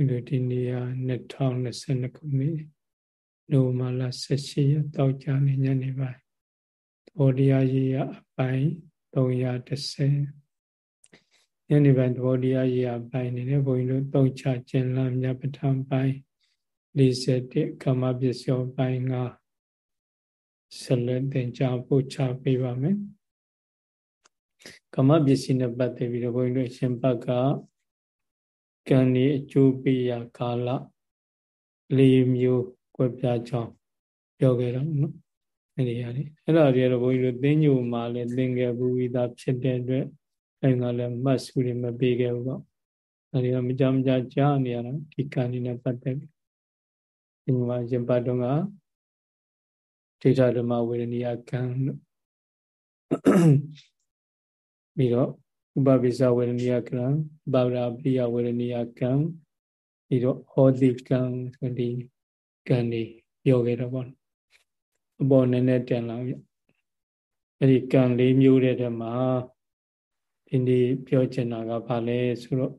ဒီလိုဒီနေ့က2022ခုနှစ်နိုဝင်ဘာလ18ရက်တောက်ကြနေညနေပိုင်းဘောတရားရေးရအပိုင်း330ညနေပိုင်းဘောတရားရေးရအပိုင်းနေနဲ့ဘုန်းကြီးတို့တုံချကျင်လမြတ်ပဋ္ဌာန်းပိုင်း41ကမ္မပစ္စယောပိုင်း9ဆက်လက်သင်ကြားပို့ချပေးပါမယ်ကမ္မပစ္စည်းနဲ့ပတ်သက်ပြီးတော့ဘုန်းကြီးတို့ရှင်ဘတ်က ကံဤအကျိုးပေးရာကာလ၄မျိုးကွက်ပြားကြောင်းပြောခဲ့တော့နော်အဲ့ဒီဟာလေအဲ့ဒါတွေကတော့ဘုန်းကြီးတို့သင်ညိုမှာလည်းသင်ခဲ့ဘူးဝိသားဖြစ်တဲ့အတွက်အဲ့ကလည်းမှတ်စုတွေမပေးခဲ့ဘူးပေါ့အဲ့ဒီကမကြမကြကြားနေရတာဒီကံဤနဲ့ပတ်သက်ပြီးဒီမှာရှင်ပတ်တော့ကဒိဋ္ဌဓမ္မဝေဒနိယကံလို့ပြီးတော့ ဥပပိစဝေရဏီယကံပါရာပိယဝေရဏီယကံပြီးတော့ဟောတိကံဆိုဒီကံတွေပြောခဲ့တော့ပေါ့အပေါ်နည်းနည်းတန်လာပြီအဲ့ဒီကံ၄မျိုးတဲ့ထဲမှာဒီနေ့ပြောချင်တာကဘာလဲဆိုတော့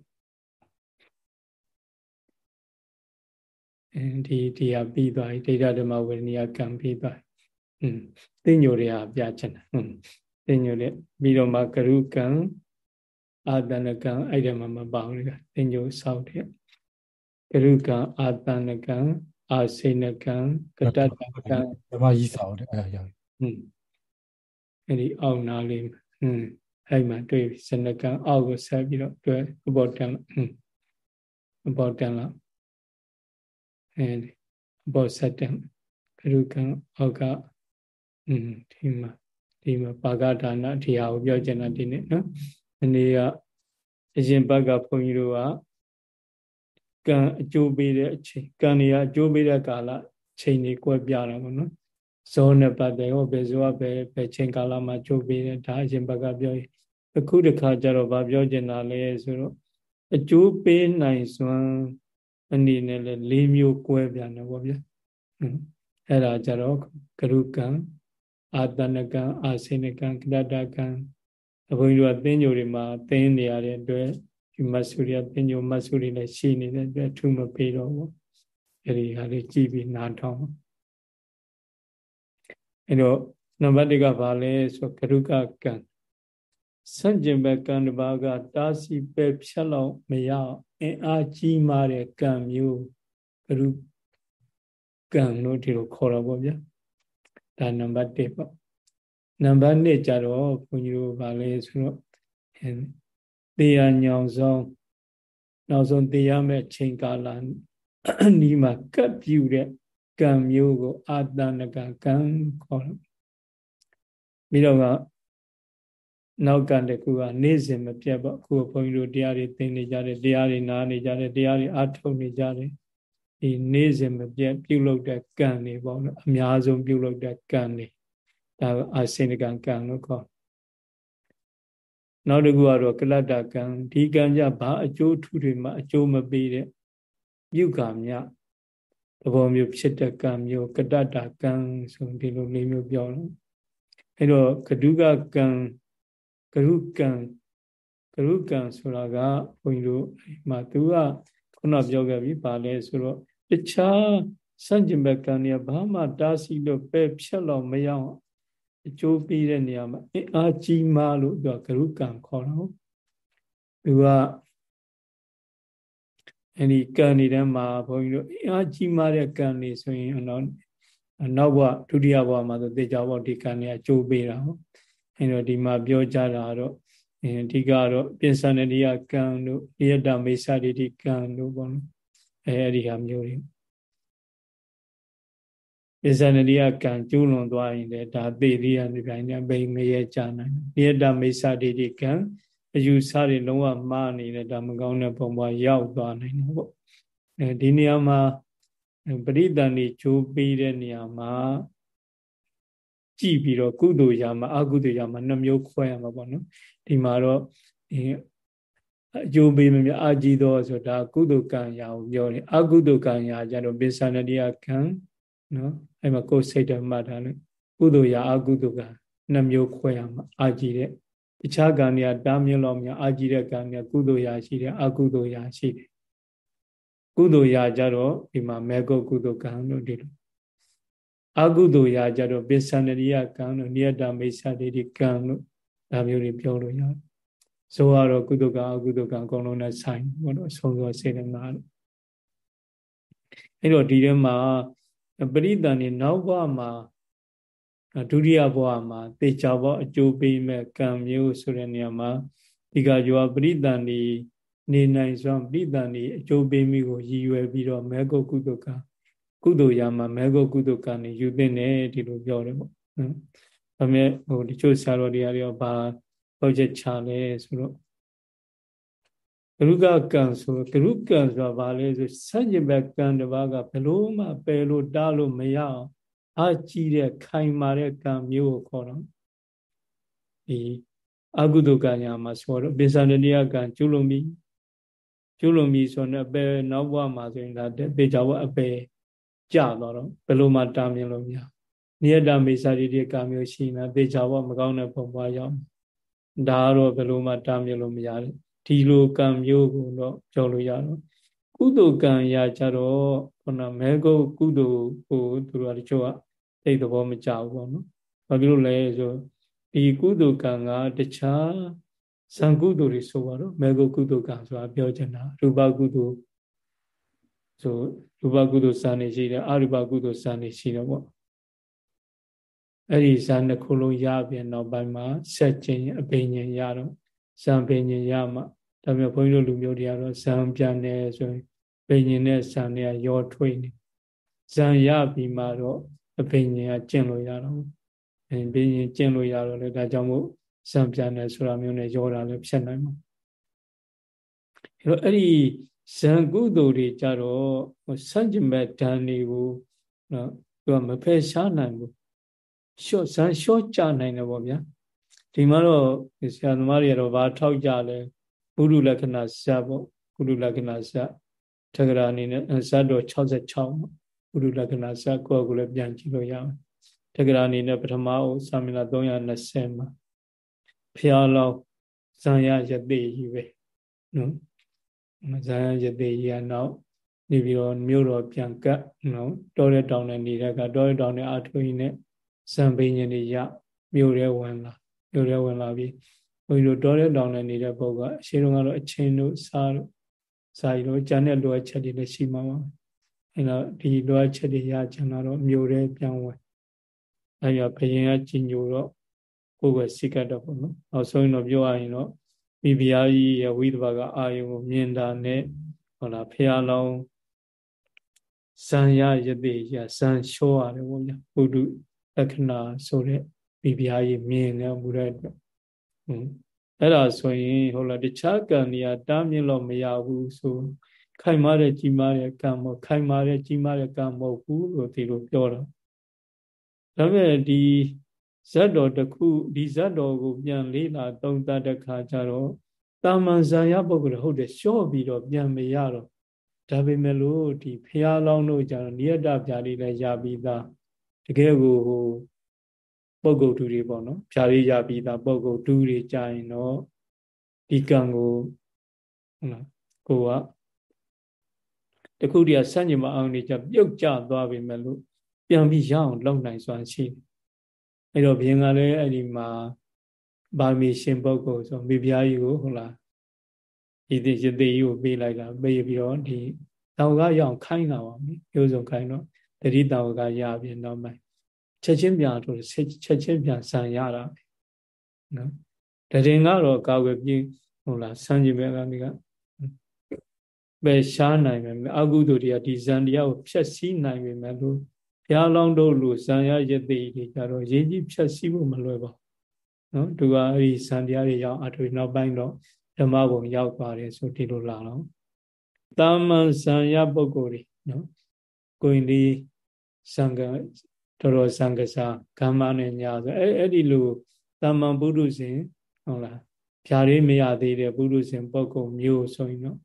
ဒီဒီဟာပြီးသွားပြီဒိဋ္ဌဓမ္မဝေဒနီယကံပြီးသွားပြီဟွန်းသိညိုတွေဟာပြချင်တာဟွန်းသိညိုတွေပြီးတော့မှကရုကံ အာတဏကံအဲ့ဒီမှာမပါဘူးလေသင်္ကြန်ဆောက်တဲ့ကရုကံအာတဏကံအာစိဏကံကတတကံဓမ္မကြီးဆောက်တဲ့အဲ့ဒါရောက်ဟွန်းအဲ့ဒီအောက်နာလေးဟွန်းအဲ့မှာတွေ့ပြီစဏကံအောက်ကိုဆက်ပြီးတော့တွေ့အပေါ်တန်ဟွန်းအပေါ်တန်လာအဲ့ဒီအပေါ်ဆက်တန်ကရုကံအောက်ကဟွန်းဒီမှာဒီမှာပါကဒါနဒီဟာကိုပြောချင်တာဒီနေ့နော် ဒီနေ့ကအရင်ဘက်ကဘုန်းကြီးတို့ကကံအကျိုးပေးတဲ့အချိန်ကံတွေကအကျိုးပေးတဲ့ကာလချိန်တွေကွဲပြားတာပေါ့နော်ဇောနဲ့ပတ်သက်ရောဘယ်ဇောကဘယ်ဘယ်ချိန်ကာလမှာကျိုးပေးတယ်ဒါအရင်ဘက်ကပြောရင်အခုတခါကျတော့ဗာပြောချင်တာလဲဆိုတော့အကျိုးပေးနိုင်စွမ်းအနေနဲ့လဲ၄မျိုးကွဲပြားတယ်ပေါ့ဗျာအဲ့ဒါကြတော့ကရုကံအာတဏကံအာစေနကံကတတကံအ ဘုန်းကြီးတို့ကသင်္ကြန်တွေမှာသင်နေရတဲ့အတွက်ဒီမဆုရိယသင်္ကြန်မဆုရိလည်းရှိနေတဲ့အတွက်ထူမပေးတော့ဘူးအဲ့ဒီဟာလေးကြည်ပြီးနားထောင်အဲ့တော့နံပါတ်1ကဘာလဲဆိုကရုကကံစัจကျင်ဘကံတစ်ပါးကတားစီပဲဖြတ်လောက်မရအင်အားကြီးမားတဲ့ကံမျိုးကရုကံလို့ဒီလိုခေါ်တာပေါ့ဗျာဒါနံပါတ်1ပေါ့ နံပါတ်2ကျတော့ဘုန်းကြီးတို့ဗာလဲဆိုတော့တရားညောင်ဆုံးနောက်ဆုံးတရားမဲ့ချိန်ကာလနီးမှာကပ်ပြူတဲ့ကံမျိုးကို အာတဏကကံခေါ်တယ်ပြီးတော့ကနောက်ကတကူကနေ့စဉ်မပြတ်ပေါ့အခုဘုန်းကြီးတို့တရားတွေသင်နေကြတယ်တရားတွေနားနေကြတယ်တရားတွေအားထုတ်နေကြတယ်ဒီနေ့စဉ်မပြတ်ပြုလုပ်တဲ့ကံတွေပေါ့နော်အများဆုံးပြုလုပ်တဲ့ကံတွေ ဒါအာစေနကံကံလို့ခေါ်နောက်တစ်ခုကတော့ကလတ္တကံဒီကံကြဘာအကျိုးထူးတွေမှာအကျိုးမပေးတဲ့ပြုကံမြသဘောမျိုးဖြစ်တဲ့ကံမျိုးကတ္တကံဆိုဒီလိုလေးမျိုးပြောတော့အဲ့တော့ကဒုကကံကရုကံကရုကံဆိုတာကဘုန်းကြီးတို့မှာသူကခုနပြောခဲ့ပြီပါလဲဆိုတော့တခြားစန့်ကျင်ဘက်ကံတွေကဘာမှတားဆီးလို့ပဲဖြတ်လို့မရအောင် အကျိုးပေးတဲ့နေရာမှာအင်အားကြီးမားလို့သူကဂရုကံခေါ်တော့သူကအဲ့ဒီကံတွေထဲမှာဘုန်းကြီးတို့အင်အားကြီးမားတဲ့ကံတွေဆိုရင်တော့နောက်ဘဝဒုတိယဘဝမှာဆိုတေချာဘဝဒီကံတွေအကျိုးပေးတာဟုတ်အဲ့တော့ဒီမှာပြောကြတာတော့အဓိကတော့ပြင်စနတိယကံတို့နိယတမေသတိကံတို့ပေါ့နော်အဲအဲ့ဒီဟာမျိုးတွေ ပိဇာနရိယကံကျူးလွန်သွားရင်လည်းဒါသေရိယနိဗ္ဗာန်နဲ့ဘိငရဲကြနိုင်တယ်နိယတမိစ္ဆဒိဋ္ဌိကံအယူဆတွေလုံးဝမှားနေတဲ့ဒါမကောင်းတဲ့ပုံပေါ်ရောက်သွားနိုင်တယ်ပေါ့အဲဒီနေရာမှာပရိသန်တွေဂျိုးပေးတဲ့နေရာမှာကြည့်ပြီးတော့ကုသိုလ်ရာမှာအကုသိုလ်ရာမှာနှမျိုးခွဲရမှာပေါ့နော်ဒီမှာတော့အကျိုးပေးမမြအာကြည်သောဆိုတာကုသိုလ်ကံရာကိုပြောတယ်အကုသိုလ်ကံရာကျတော့ပိဿနတိယကံ နော်အဲ့မှာကိုယ်စိတ်တမှတ်ထားလို့ကုသိုလ်ရာအကုသိုလ်ကနှစ်မျိုးခွဲရမှာအာကြည်တဲ့တခြားကံတွေကတားမြင်လို့များအာကြည်တဲ့ကံတွေကကုသိုလ်ရာရှိတယ်အကုသိုလ်ရာရှိတယ်ကုသိုလ်ရာကြတော့ဒီမှာမေဂုတ်ကုသိုလ်ကံလို့ဒီလိုအကုသိုလ်ရာကြတော့ပစ္စန္ဒရိယကံလို့နိယတမိစ္ဆာတိတိကံလို့ဒါမျိုးတွေပြောလို့ရတယ်ဆိုတော့ကုသိုလ်ကံအကုသိုလ်ကံအကုန်လုံးနဲ့ဆိုင်ဘောတော့ဆုံးသောစေတနာလို့အဲ့တော့ဒီထဲမှာ ပရိသန်နေနောက်ဘဝမှာဒုတိယဘဝမှာတေချာဘဝအကျိုးပေးမဲ့ကံမျိုးဆိုတဲ့နေရာမှာဒီကယောပရိသန်နေနေနိုင်စွာပရိသန်နေအကျိုးပေးမိကိုရည်ရွယ်ပြီးတော့မေဂုတ်ကုသကကုသိုလ်ရာမှာမေဂုတ်ကုသကနေယူသင့်တယ်ဒီလိုပြောတယ်ပေါ့နော်ဒါပေမဲ့ဟိုတချို့ဆရာတော်တွေကရောဘာဟောချက်ချလဲဆိုတော့ ဂရုကကံဆိုဂရုကံဆိုတာဘာလဲဆိုစัจ jin ဘကံတစ်ပါးကဘလို့မှပယ်လို့တားလို့မရအောင်အကြည့်တဲ့ခိုင်မာတဲ့ကံမျိုးကိုခေါ်တော့ဒီအကုသိုလ်ကံညာမှာဆိုတော့ပိဿန္တတိယကံကျุလုံပြီကျุလုံပြီဆိုတော့အပယ်နောက်ဘဝမှာဆိုရင်ဒါတေချာဘဝအပယ်ကြသွားတော့ဘယ်လိုမှတားမြင်လို့မရနိယတမေစာရိတိကံမျိုးရှိနေတေချာဘဝမကောင်းတဲ့ပုံပွားရောက်ဒါကတော့ဘယ်လိုမှတားမြင်လို့မရတယ် ဒီလိုကံမျိုးကိုတော့ပြောလို့ရတော့ကုသိုလ်ကံရကြတော့ခုနမဲကုတ်ကုသိုလ်ကိုသူတို့ကတချို့ကသိသဘောမကျဘူးပေါ့နော်ဘာဖြစ်လို့လဲဆိုဒီကုသိုလ်ကံကတခြားဇံကုသိုလ်တွေဆိုတော့မေဂုကုသိုလ်ကံဆိုတာပြောချင်တာရူပကုသိုလ်ဆိုရူပကုသိုလ်ဇာနေရှိတယ်အရူပကုသိုလ်ဇာနေရှိတယ်ပေါ့အဲ့ဒီဇာနှစ်ခုလုံးရပြန်နောက်ပိုင်းမှာဆက်ခြင်းအပင်ဉ္ရတော့ ဇံပင်ဉ္ရမှဒါမျိုးဘုန်းကြီးတို့လူမျိုးတွေကတော့ဇံပြန်နေဆိုရင်ပင်ဉ္နဲ့ဇံနဲ့ရောထွေးနေဇံရပြီးမှတော့အပင်ဉ္ကကျင့်လို့ရတော့အဲပင်ဉ္ကျင့်လို့ရတော့လေဒါကြောင့်မို့ဇံပြန်နေဆိုတာမျိုးနဲ့ရောတာလည်းဖြစ်နိုင်မှာအဲတော့အဲ့ဒီဇံကုသိုလ်တွေကြတော့စัจ jin မဲ့ဓာန်တွေကိုနော်သူကမဖယ်ရှားနိုင်ဘူးရှော့ဇံရှော့ကြနိုင်တယ်ပေါ့ဗျာ ဒီမှာတော့ဆရာသမားတွေကတော့ဘာထောက်ကြလဲဘုရုလက္ခဏာဇတ်ပေါ့ဘုရုလက္ခဏာဇတ်ထကရာအနေနဲ့ဇတ်တော်66ဘုရုလက္ခဏာဇတ်ကိုယ့်ကိုယ်လည်းပြန်ကြည့်လို့ရအောင်ထကရာအနေနဲ့ပထမအုပ်စာမီလာ320မှာဖျားလောင်းဇံရယသိကြီးပဲနော်ဇံရယသိကြီးကနောက်နေပြီးတော့မြို့တော်ပြန်ကတ်နော်တောတဲ့တောင်နဲ့နေတဲ့ကတောတဲ့တောင်နဲ့အာထွေးနဲ့ဇံပိညင်တွေရမြို့ရဲဝင်လာ မြို့ရဲဝင်လာပြီးဘုန်းကြီးတို့တောတဲ့တောင်နဲ့နေတဲ့ပုဂ္ဂိုလ်အရှိတုန်းကတော့အချင်းတို့စားတို့စာရီတို့ကျန်တဲ့လိုအပ်ချက်တွေလည်းရှိမှာပါအဲတော့ဒီလိုအပ်ချက်တွေရချင်တော့မြို့ရဲပြန်ဝင်အဲရဘယင်ကကြီးညိုတော့ကိုယ်ပဲစိတ်ကတ်တော့ပေါ့နော်နောက်ဆုံးတော့ပြောရရင်တော့မိဖုရားကြီးရဲ့ဝိသဘာကအာယုံကိုမြင်တာနဲ့ဟောလားဖះလောင်းဇံရယတိရဇံလျှောရတယ်ပေါ့ဗျာဘုဒ္ဓလက္ခဏာဆိုတဲ့ မိဖုရားကြီးမြင်နေမှုတဲ့အတွက်ဟွန်းအဲ့ဒါဆိုရင်ဟုတ်လားတခြားကံတွေကတားမြင်လို့မရဘူးဆိုခိုင်မာတဲ့ကြီးမားတဲ့ကံမဟုတ်ခိုင်မာတဲ့ကြီးမားတဲ့ကံမဟုတ်ဘူးလို့ဒီလိုပြောတာဒါပေမဲ့ဒီဇတ်တော်တစ်ခုဒီဇတ်တော်ကိုပြန်လေးလာသုံးသပ်တဲ့ခါကျတော့တာမန်ဇာယပုဂ္ဂိုလ်ဟုတ်တယ်လျှော့ပြီးတော့ပြန်မရတော့ဒါပေမဲ့လို့ဒီဖះလောင်းတို့ကျတော့နိယတပြားလေးလည်းရပြီးသားတကယ်ကိုဟို ပုဂ္ဂိုလ်တူတွေပေါ့နော်ဖြာလေးရပြီးသားပုဂ္ဂိုလ်တူတွေကြာရင်တော့ဒီကံကိုဟုတ်လားကိုကတခုတည်းဆန့်ကျင်မအောင်နေကြပြုတ်ကျသွားပြီမဲ့လို့ပြန်ပြီးရအောင်လုပ်နိုင်စွာရှိတယ်အဲ့တော့ဘုရင်ကလည်းအဲ့ဒီမှာဗာမီရှင်ပုဂ္ဂိုလ်ဆိုမိဖုရားကြီးကိုဟုတ်လားဒီဒီရသေးကြီးကိုပေးလိုက်တာပေးပြီးတော့ဒီတောင်ကရအောင်ခိုင်းတာပါမိမျိုးစုံခိုင်းတော့တတိတောင်ကရပြီနောက်ပိုင်း ချက်ချင်းပြန်တော့ချက်ချင်းပြန်ဆံရတာပဲနော်တရင်ကတော့ကာဝယ်ပြင်းဟုတ်လားဆန်းကြည့်မဲ့ကနေကပဲရှားနိုင်မယ်အကုသိုလ်တွေကဒီဇန်တရားကိုဖျက်ဆီးနိုင်ပြီမဲ့လို့ဘုရားလောင်းတို့လူဇံရယတိတွေကြတော့ရေးကြီးဖြတ်စည်းဖို့မလွယ်ပါဘူးနော်သူကအဲ့ဒီဇံတရားတွေရောက်အထွေနောက်ပိုင်းတော့ဓမ္မဘုံရောက်ပါတယ်ဆိုဒီလိုလာတော့တာမန်ဇံရပုဂ္ဂိုလ်တွေနော်ကိုရင်ဒီဇံက တော်တော်ဇံကစားကမ္မနဲ့ညာဆိုအဲ့အဲ့ဒီလိုတာမန်ပုရုဇဉ်ဟုတ်လားဖြာလေးမရသေးတဲ့ပုရုဇဉ်ပုဂ္ဂိုလ်မျိုးဆိုရင်တော့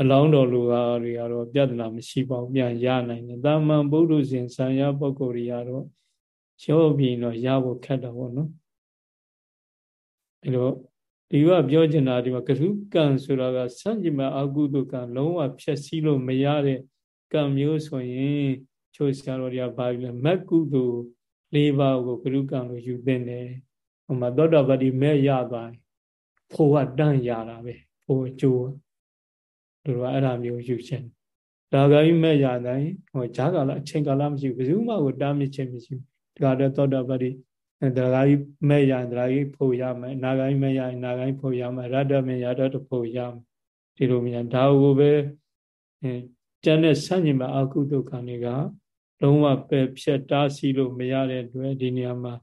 အလောင်းတော်လူဟာတွေကတော့ပြဿနာမရှိပါဘူးပြန်ရနိုင်တယ်တာမန်ပုရုဇဉ်ဆံရပုဂ္ဂိုလ်တွေကတော့ရောပြီးတော့ရဖို့ခက်တာပေါ့နော်အဲလိုဒီကပြောချင်တာဒီမှာကရုကံဆိုတာကစัจ jima အကုသိုလ်ကံလုံးဝဖြည့်ဆည်းလို့မရတဲ့ကံမျိုးဆိုရင် ချိုးဆရာတော်တွေကဘာလဲမက်ကုသိုလ်၄ပါးကိုကရုကံလို့ယူသင့်တယ်ဟိုမှာသောတာပတိမဲ့ရသွားတယ်ဖို့ကတန့်ရတာပဲဖို့အကျိုးတို့ကအဲ့ဒါမျိုးယူခြင်းဒါကကြီးမဲ့ရတိုင်းဟိုဈာကာလအချိန်ကာလမရှိဘူးဘယ်သူမှကိုတားမြစ်ခြင်းမရှိဘူးဒါကတော့သောတာပတိတရားကြီးမဲ့ရရင်တရားကြီးဖို့ရမယ်နာဂိုင်းမဲ့ရရင်နာဂိုင်းဖို့ရမယ်ရတ္တမဲ့ရတ္တဖို့ရမယ်ဒီလိုမြန်ဒါကိုပဲကျန်တဲ့ဆန့်ကျင်ဘအကုသိုလ်ကံတွေက လုံးဝပယ်ဖြတ်တားဆီးလို့မရတဲ့အတွက်ဒီနေရာမှာ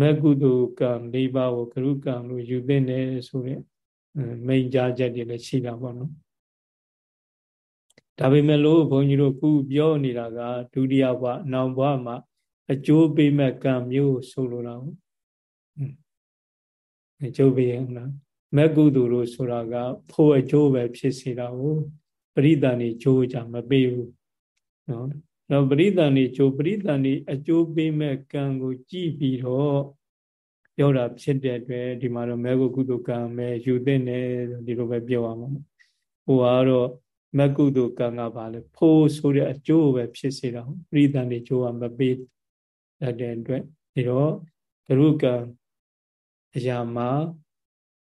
မကုသိုလ်ကံ၄ပါးကိုကရုကံလို့ယူသိနေဆိုတဲ့မိန်ကြားချက်တွေလည်းရှိတာပေါ့နော်ဒါပေမဲ့လို့ဘုန်းကြီးတို့ခုပြောနေတာကဒုတိယဘဝနောင်ဘဝမှာအကျိုးပေးမဲ့ကံမျိုးဆိုလိုတာဟုတ်အကျိုးပေးရမလားမကုသိုလ်လို့ဆိုတာကဖို့အကျိုးပဲဖြစ်စေတာကိုပရိသန်နေကျိုးကြမပေးဘူးနော် တော့ပရိသန်နေကျိုးပရိသန်နေအကျိုးပေးမဲ့ကံကို ကြည့်ပြီးတော့ပြောတာဖြစ်တဲ့အတွက်ဒီမှာတော့မေဂုကုသိုလ်ကံပဲယူသင့်တယ်ဒီလိုပဲပြောရမှာဟိုကတော့မကုသိုလ်ကံကပါလေဖို့ဆိုတဲ့အကျိုးပဲဖြစ်စေတာပရိသန်နေကျိုးကမပေးတဲ့အတွက်ဒီတော့ဂရုကံအရာမှာ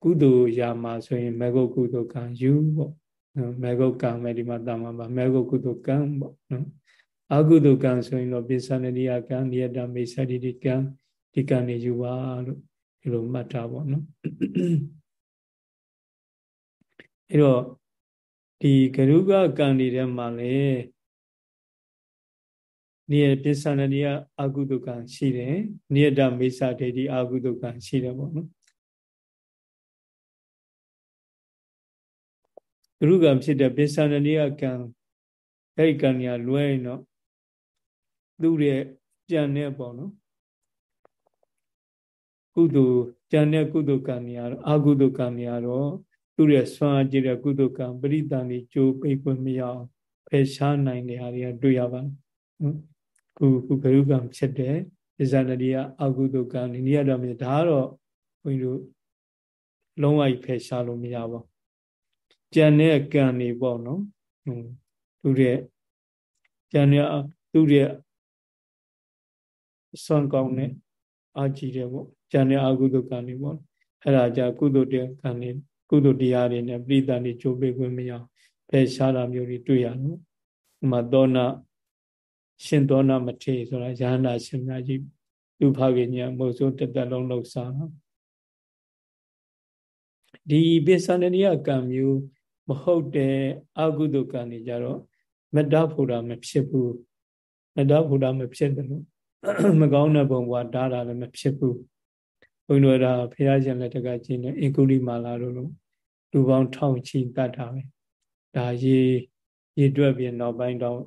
ကုသိုလ်ရာမှာဆိုရင်မေဂုကုသိုလ်ကံယူပေါ့နော်မေဂုကံပဲဒီမှာတာမှာပါမေဂုကုသိုလ်ကံပေါ့နော် အကုသိုလ်ကံဆိုရင်တော့ပိဿနတိယကံနိယတမိစ္ဆတိတိကံဒီကံနေယူပါလို့ဒီလိုမှတ်ထားပေါ့နော်အဲ့တော့ဒီဂရုကကံတွေထဲမှာလေနိယပိဿနတိယအကုသိုလ်ကံရှိတယ်နိယတမိစ္ဆဒိဋ္ဌိအကုသိုလ်ကံရှိတယ်ပေါ့နော်ဂရုကံဖြစ်တဲ့ပိဿနတိယကံအဲ့ဒီကံညာလွဲရင်တော့ သူ့ရဲ့ကြံတဲ့ပေါ့နော်ကုသိုလ်ကြံတဲ့ကုသိုလ်ကံတွေကတော့အကုသိုလ်ကံတွေကတော့သူ့ရဲ့ဆွမ်းအားကြီးတဲ့ကုသိုလ်ကံပရိသန်တွေကြိုးပိတ်ခွင့်မရအောင်ဖယ်ရှားနိုင်တဲ့ဟာတွေကတွေ့ရပါတယ်နော်ခုခုဘရုကံဖြစ်တဲ့ဣဇာနတိယအကုသိုလ်ကံဒီနေ့တော့မြေဒါကတော့ဘုန်းကြီးတို့လုံးဝဖယ်ရှားလို့မရပါဘူးကြံတဲ့ကံတွေပေါ့နော်သူ့ရဲ့ကြံတဲ့သူ့ရဲ့ စွမ်းကောင်းတဲ့အာကြည့်တယ်ပေါ့ဉာဏ်နဲ့အကုသိုလ်ကံတွေပေါ့အဲ့ဒါကြကုသိုလ်တဲ့ကံတွေကုသိုလ်တရားတွေနဲ့ပြိတ္တန်တွေကြိုးပေးခွင့်မရဖယ်ရှားတာမျိုးတွေတွေ့ရနော်ဥမာသောနာရှင်သောနာမထေဆိုတာရဟန္တာရှင်များကြီးသူဖခင်ညာမို့ဆိုတသက်လုံးလှုပ်ရှားနော်ဒီပိဿန္ဒရိယကံမျိုးမဟုတ်တဲ့အကုသိုလ်ကံတွေကြတော့မတ္တဖို့တာမဖြစ်ဘူးမတ္တဖို့တာမဖြစ်တယ်လို့ မကောင်းတဲ့ဘုံဘဝဓာတာလည်းမဖြစ်ဘူးဘုန်းတော်ဒါဖရာရှင်လက်ထက်ကကျင်းတဲ့အင်ကုလိမာလာတို့လိုလူပေါင်းထောင်ချီတတ်တာပဲဒါရေရေတွက်ပြီးနောက်ပိုင်းတော့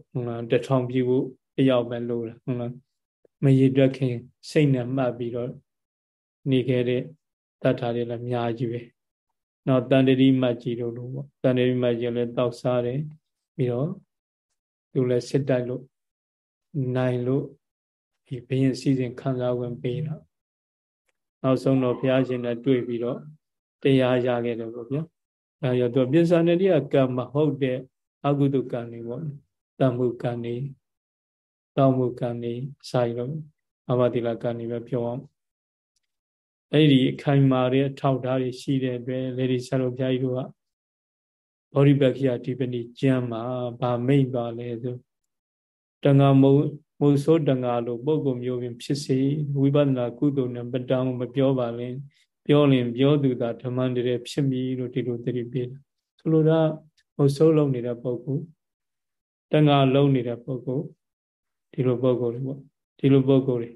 တထောင်ပြဖို့တယောက်ပဲလို့လားဟုတ်လားမရေတွက်ခင်စိတ်နဲ့မှတ်ပြီးတော့နေခဲ့တဲ့တတ်တာတွေလည်းအများကြီးပဲနောက်တန်တရီမတ်ကြီးတို့လိုပေါ့တန်တရီမတ်ကြီးလည်းတောက်စားတယ်ပြီးတော့သူလည်းစစ်တိုက်လို့နိုင်လို့ ဒီဘယင်စီစဉ်ခံစားဝင်ပေးတာနောက်ဆုံးတော့ဘုရားရှင်နဲ့တွေ့ပြီးတော့တရားရခဲ့တယ်ပေါ့ဗျာအဲရတော့ပြစ္ဆာနတိကကံမဟုတ်တဲ့အကုသကံတွေပေါ့တမ္မှုကံတွေတောင်းမှုကံတွေစာရတော့အမတိလကံတွေပဲပြောအောင်အဲ့ဒီအခိုင်မာတဲ့အထောက်ထားတွေရှိတဲ့အတွက်လေဒီဆရာတော်ဘုရားကြီးတို့ကဘောဓိပက္ခိယဒီပဏိကျမ်းမှာဗာမိတ်ပါလဲဆိုတဏ္ဍမုံ မုဆိုးတငါလိုပုံကုမျိုးပင်ဖြစ်စေဝိပဿနာကုသိုလ်နဲ့ပတောင်းမပြောပါလင်ပြောရင်ပြောသူသာဓမ္မတည်းဖြစ်မည်လို့ဒီလိုသတိပေးတာဆိုလိုတာမုဆိုးလုံးနေတဲ့ပုဂ္ဂိုလ်တငါလုံးနေတဲ့ပုဂ္ဂိုလ်ဒီလိုပုဂ္ဂိုလ်တွေပေါ့ဒီလိုပုဂ္ဂိုလ်တွေ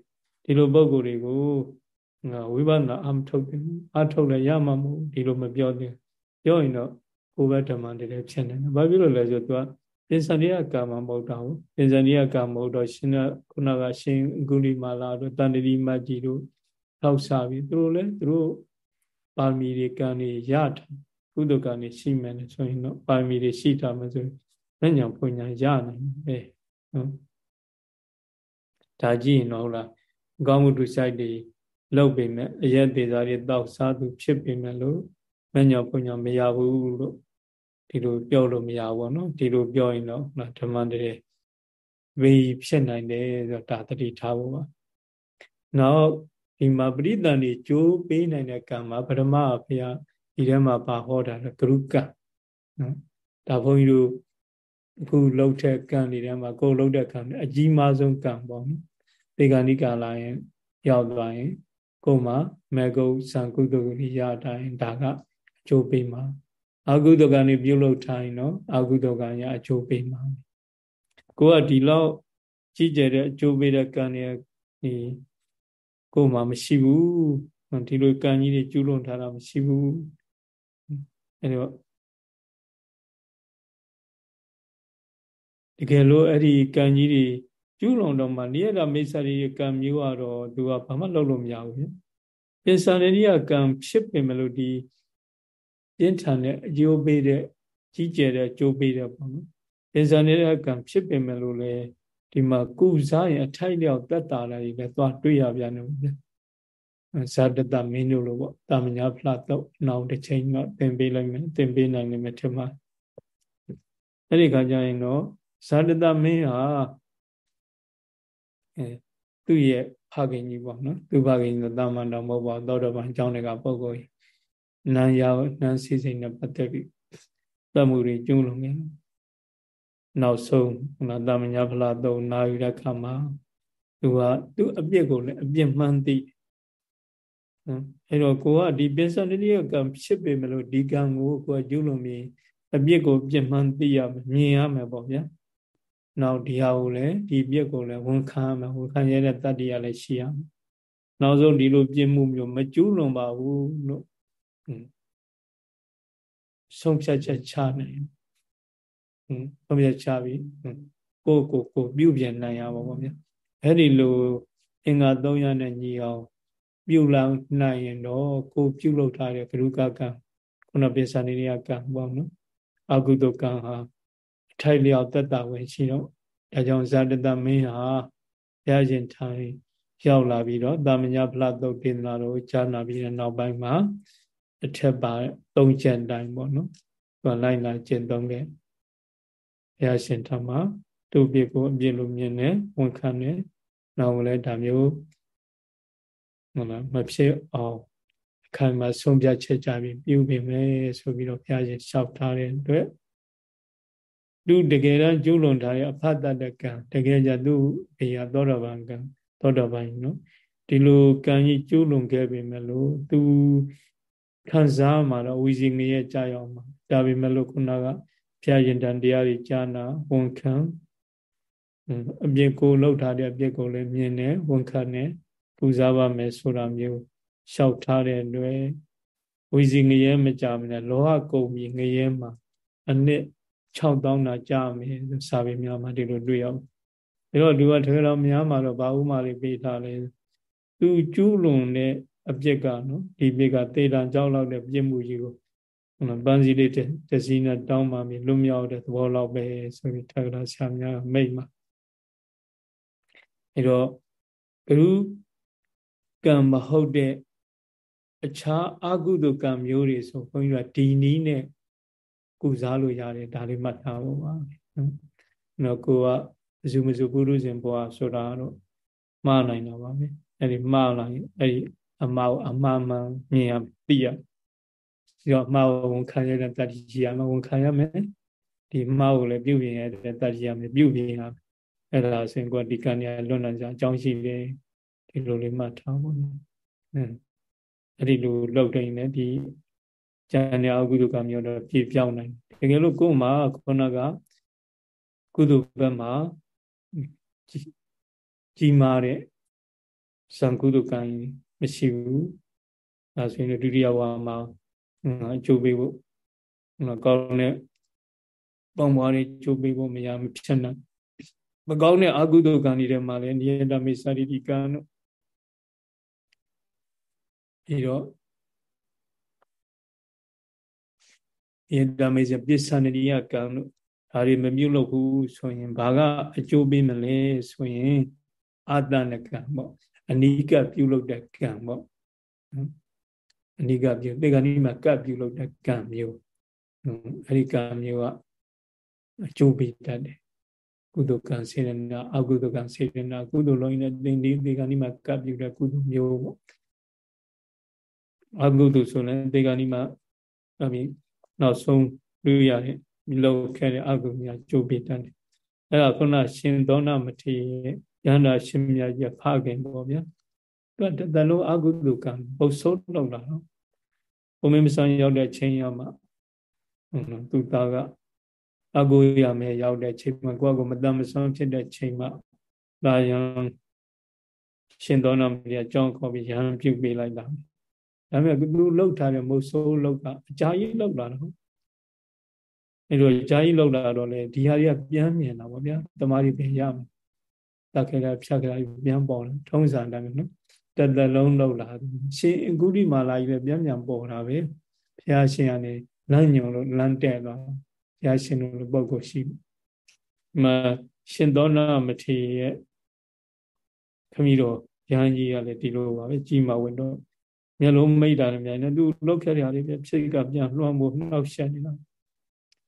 ဒီလိုပုဂ္ဂိုလ်တွေကိုငါဝိပဿနာအမထုတ်တယ်အထုတ်လည်းရမှာမဟုတ်ဒီလိုမပြောသေးပြောရင်တော့ဘုဘဓမ္မတည်းဖြစ်နေတယ်ဘာဖြစ်လို့လဲဆိုတော့ तू ပင်စရိယကာမမဟုတ်တာဟုတ်ပင်စရိယကာမဟုတ်တော့ရှင်ခုနကရှင်ဂုဏီမာလာတို့တန်တရီမတ်ကြီးတို့ထောက်စားပြီးသူတို့လည်းသူတို့ပါမီတွေကံတွေရတာကုသကံတွေရှိမယ်ဆိုရင်တော့ပါမီတွေရှိတာမှဆိုရင်ဉာဏ်ဖွညာရနိုင်ပဲဟုတ်ဒါကြည့်ရင်တော့ဟုတ်လားကောင်းမှုဒုစိုက်တွေလောက်ပေမဲ့အရက်သေးစားတွေတောက်စားသူဖြစ်ပေမဲ့လို့မညာပညာမရဘူးလို့ ဒီလိုပြောလို့မရဘူးပေါ့နော်ဒီလိုပြောရင်တော့ဓမ္မတည်းဝေဖြစ်နိုင်တယ်ဆိုတော့ဒါတတိထားဖို့ပါနောက်ဒီမှာပရိသန်တွေကြိုးပေးနိုင်တဲ့ကံမှာပရမဘုရားဒီထဲမှာပါဟောတာလေဂရုကံနော်ဒါဘုန်းကြီးတို့အခုလှုပ်တဲ့ကံတွေထဲမှာကိုယ်လှုပ်တဲ့ကံအကြီးမားဆုံးကံပေါ့နော်ဒီကဏိကာလာရင်ရောက်သွားရင်ကိုယ်မှာမေဂုဇံကုသကိရတိုင်းဒါကအကျိုးပေးမှာ အကုသကံတွေပြုလုပ်ထားရင်တော့အကုသကံရအကျိုးပေးမှာကိုကဒီလောက်ကြီးကျယ်တဲ့အကျိုးပေးတဲ့ကံတွေဒီကိုယ်မှာမရှိဘူးဒီလိုကံကြီးတွေကျူးလွန်ထားတာမရှိဘူးအဲတော့တကယ်လို့အဲ့ဒီကံကြီးတွေကျူးလွန်တော့မှနိယတမိစ္ဆာရိကံမျိုးကတော့သူကဘာမှလုပ်လို့မရဘူးဗျပိစ္ဆာရိယကံဖြစ်ပင်မလို့ဒီ ပြင်းထန်တဲ့အကျိုးပေးတဲ့ကြီးကျယ်တဲ့အကျိုးပေးတဲ့ပေါ့နော်ပိစ္ဆာရိယကံဖြစ်ပင်မလို့လေဒီမှာကုစားရင်အထိုက်လျောက်တက်တာလည်းပဲသွားတွေ့ရပြန်တယ်ဗျဇာတတမင်းတို့လိုပေါ့တာမညာဖလာတော့နောက်တစ်ချိန်တော့သင်ပေးလိုက်မယ်သင်ပေးနိုင်လိမ့်မယ်ထင်ပါအဲ့ဒီခါကျရင်တော့ဇာတတမင်းဟာအဲသူ့ရဲ့ဖခင်ကြီးပေါ့နော်သူဖခင်ကြီးတာမန်တော်မဟုတ်ပါသောတော်ဘာအကြောင်းတွေကပုံကိုန န်းရနန်းစီစိန်နဲ့ပတ်သက်ပြီးသတ်မှုတွေကျုံးလုံးနေနောက်ဆုံးနာတမညာဖလာတော့နာယူတဲ့ခါမှာသူကသူ့အပြစ်ကိုလည်းအပြစ်မှန်းသိနော်အဲ့တော့ကိုကဒီပစ္စတတိယကံဖြစ်ပေမလို့ဒီကံကိုကိုကကျူးလွန်ပြီးအပြစ်ကိုပြစ်မှန်းသိရမယ်မြင်ရမယ်ပေါ့ဗျာနောက်ဒီဟာကိုလည်းဒီပြစ်ကိုလည်းဝန်ခံရမယ်ဝန်ခံရတဲ့တတ္တိရလည်းရှိရမယ်နောက်ဆုံးဒီလိုပြစ်မှုမျိုးမကျူးလွန်ပါဘူးလို့ ဆုံးဖြတ်ချက်ချနိုင်ဆုံးဖြတ်ချပြီးကိုကိုကိုပြုပြင်နိုင်ရပါပေါ့ဗျာအဲ့ဒီလိုအင်္ဂါ300နဲ့ညီအောင်ပြုလောင်နိုင်ရင်တော့ကိုပြုလုပ်ထားတဲ့ဂရုကကံခုနပိဿာနေရကံပေါ့နော်အကုသကံဟာအထိုက်လျောက်တက်တာဝင်ရှိတော့ဒါကြောင့်ဇာတတမင်းဟာဘုရားရှင်ထိုင်ရောက်လာပြီးတော့တာမညာဖလားသုတ်ဒေသနာတို့ကြားနာပြီးတဲ့နောက်ပိုင်းမှာ အထက်ပါသုံးချက်တိုင်းပေါ့နော်သူလိုက်လာကျင့်သုံးတဲ့ဘုရားရှင်ထမှာသူ့ပြကိုအပြစ်လို့မြင်တယ်ဝန်ခံတယ်နောက်လည်းဒါမျိုးဟုတ်လားမဖြစ်အောင်အခိုင်အမာဆုံးဖြတ်ချက်ကြပြီးပြုပြင်မယ်ဆိုပြီးတော့ဘုရားရှင်လျှောက်ထားတဲ့အတွက်သူတကယ်တော့ကျူးလွန်ထားတဲ့အဖတ်တတကံတကယ်ကြသူ့ဘေယသောတော်ဗံကံသောတော်ဗံနော်ဒီလိုကံကြီးကျူးလွန်ခဲ့ပြီမလို့သူ ခံစားမှာတော့ဝီစီငရဲ့ကြာရောက်မှာဒါပေမဲ့လို့ခုနကဘုရားရှင်တန်တရားကြီးကြာနာဝန်ခံအပြစ်ကိုလောက်ထားတဲ့အပြစ်ကိုလည်းမြင်တယ်ဝန်ခံတယ်ပူဇော်ပါမယ်ဆိုတာမျိုးလျှောက်ထားတဲ့အတွက်ဝီစီငရဲမကြမနဲ့လောဟကုန်ပြီးငရဲမှာအနှစ်6000တာကြာမယ်စာပေများမှာဒီလိုတွေ့ရအောင်ဒါတော့လူကတကယ်တော့များမှာတော့ဘာဥမာလေးပေးထားလဲသူကျူးလွန်တဲ့ အပြစ်ကနော်ဒီပြစ်ကတေတံကြောက်လောက်တဲ့ပြစ်မှုကြီးကိုပန်းစည်းလေးတစည်းနဲ့တောင်းပါပြီးလွတ်မြောက်တဲ့သဘောလောက်ပဲဆိုပြီးထက်ကရာဆရာများမိတ်မှာအဲတော့ဂရုကံမဟုတ်တဲ့အခြားအကုသိုလ်ကံမျိုးတွေဆိုဘုန်းကြီးကဒီနီးနဲ့ကုစားလို့ရတယ်ဒါလေးမှတ်ထားဖို့ပါနော်။နော်ကိုကဇုမဇုပုရုဇဉ်ဘွားဆိုတာတော့မှားနိုင်တာပါပဲ။အဲ့ဒီမှားလာရင်အဲ့ဒီ အမှားအမှားမှန်မြင်ရသိရ။ဒီတော့အမှားဝန်ခံရတဲ့တတိရှိရမယ်ဝန်ခံရမယ်။ဒီမှားကိုလည်းပြုပြင်ရတဲ့တတိရမယ်ပြုပြင်ရမယ်။အဲ့ဒါဆိုရင်ကိုဒီကံရလွတ်နိုင်ကြအကြောင်းရှိတယ်။ဒီလိုလေးမှတ်ထားဖို့နော်။အဲ့ဒီလိုလောက်တိုင်းလည်းဒီကျန်တဲ့အကုသိုလ်ကမျိုးတော့ပြေပြောင်းနိုင်တကယ်လို့ကိုယ်မှာခုနကကုသိုလ်ဘက်မှာကြီးမားတဲ့ဇံကုသိုလ်ကံ မရှိဘူးဒါဆိုရင်ဒုတိယဝါမှာအကျိုးပေးဖို့ကောင်းတဲ့ပုံပွားတွေကျိုးပေးဖို့မရမဖြစ်နိုင်မကောင်းတဲ့အကုသိုလ်ကံတွေထဲမှာလည်းနိယတမေသတိကံတို့ပြီးတော့ယေတမေစပစ္စန္တိယကံတို့ဒါတွေမမြုပ်လို့ဘူးဆိုရင်ဘာကအကျိုးပေးမလဲဆိုရင်အာတနကံပေါ့ အနိကပြုလုပ်တဲ့ကံပေါ့အနိကပြုတေဂာနိမှာကပ်ပြုလုပ်တဲ့ကံမျိုးအဲ့ဒီကံမျိုးကအကျိုးပေးတတ်တယ်ကုသိုလ်ကံစေရနာအကုသိုလ်ကံစေရနာကုသိုလ်လုံးနဲ့တင်ဒီတေဂာနိမှာကပ်ပြုတဲ့ကုသိုလ်မျိုးပေါ့အကုသိုလ်ဆိုရင်တေဂာနိမှာအပြီးနောက်ဆုံးလူရတဲ့လောက်ခဲ့တဲ့အကုသိုလ်များကျိုးပေးတတ်တယ်အဲ့ဒါခုနရှင်သောနာမထေရ ယန္တာရှင်မြတ်ကြီးဖခင်ပေါ့ဗျာသူကတလုံးအကုသိုလ်ကံပုတ်ဆိုးလောက်လာတော့ဘုံမင်းမဆန်းရောက်တဲ့ချိန်ရောက်မှဟုတ်နော်သူသားကအကုရမယ်ရောက်တဲ့ချိန်မှာကိုယ့်ကိုမတမဆန်းဖြစ်တဲ့ချိန်မှာလာယံရှင်သောနာမထေရကြောင်းခေါ်ပြီးယံပြုတ်ပေးလိုက်တာဒါပေမဲ့သူလှုပ်ထားတဲ့မုတ်ဆိုးလှုပ်တာအကြာကြီးလှုပ်လာတော့အဲ့လိုကြာကြီးလောက်လာတော့လေဒီဟာတွေကပြန်မြင်တာပေါ့ဗျာတမားတွေပြန်ရမယ် တက်ခဲတာဖြတ်ခဲတာပြန်ပေါ်တယ်ထုံးစံတိုင်းနော်တက်တက်လုံးလောက်လာရှင်အကုတိမာလာကြီးလည်းပြန်ပြန်ပေါ်တာပဲဘုရားရှင်ကနေလမ်းညွန်လို့လမ်းတက်သွားဘုရားရှင်လို့ပုဂ္ဂိုလ်ရှိမရှင်သောနာမထေရရဲ့ခမီးတော်ရဟန်းကြီးကလည်းဒီလိုပါပဲကြီးမာဝင်တော့မျက်လုံးမိတ်တာလည်းမြိုင်နေသူလောက်ခဲ့ရတယ်ပြဖြစ်ကပြန်လွှမ်းဖို့နှောက်ရှက်နေတာ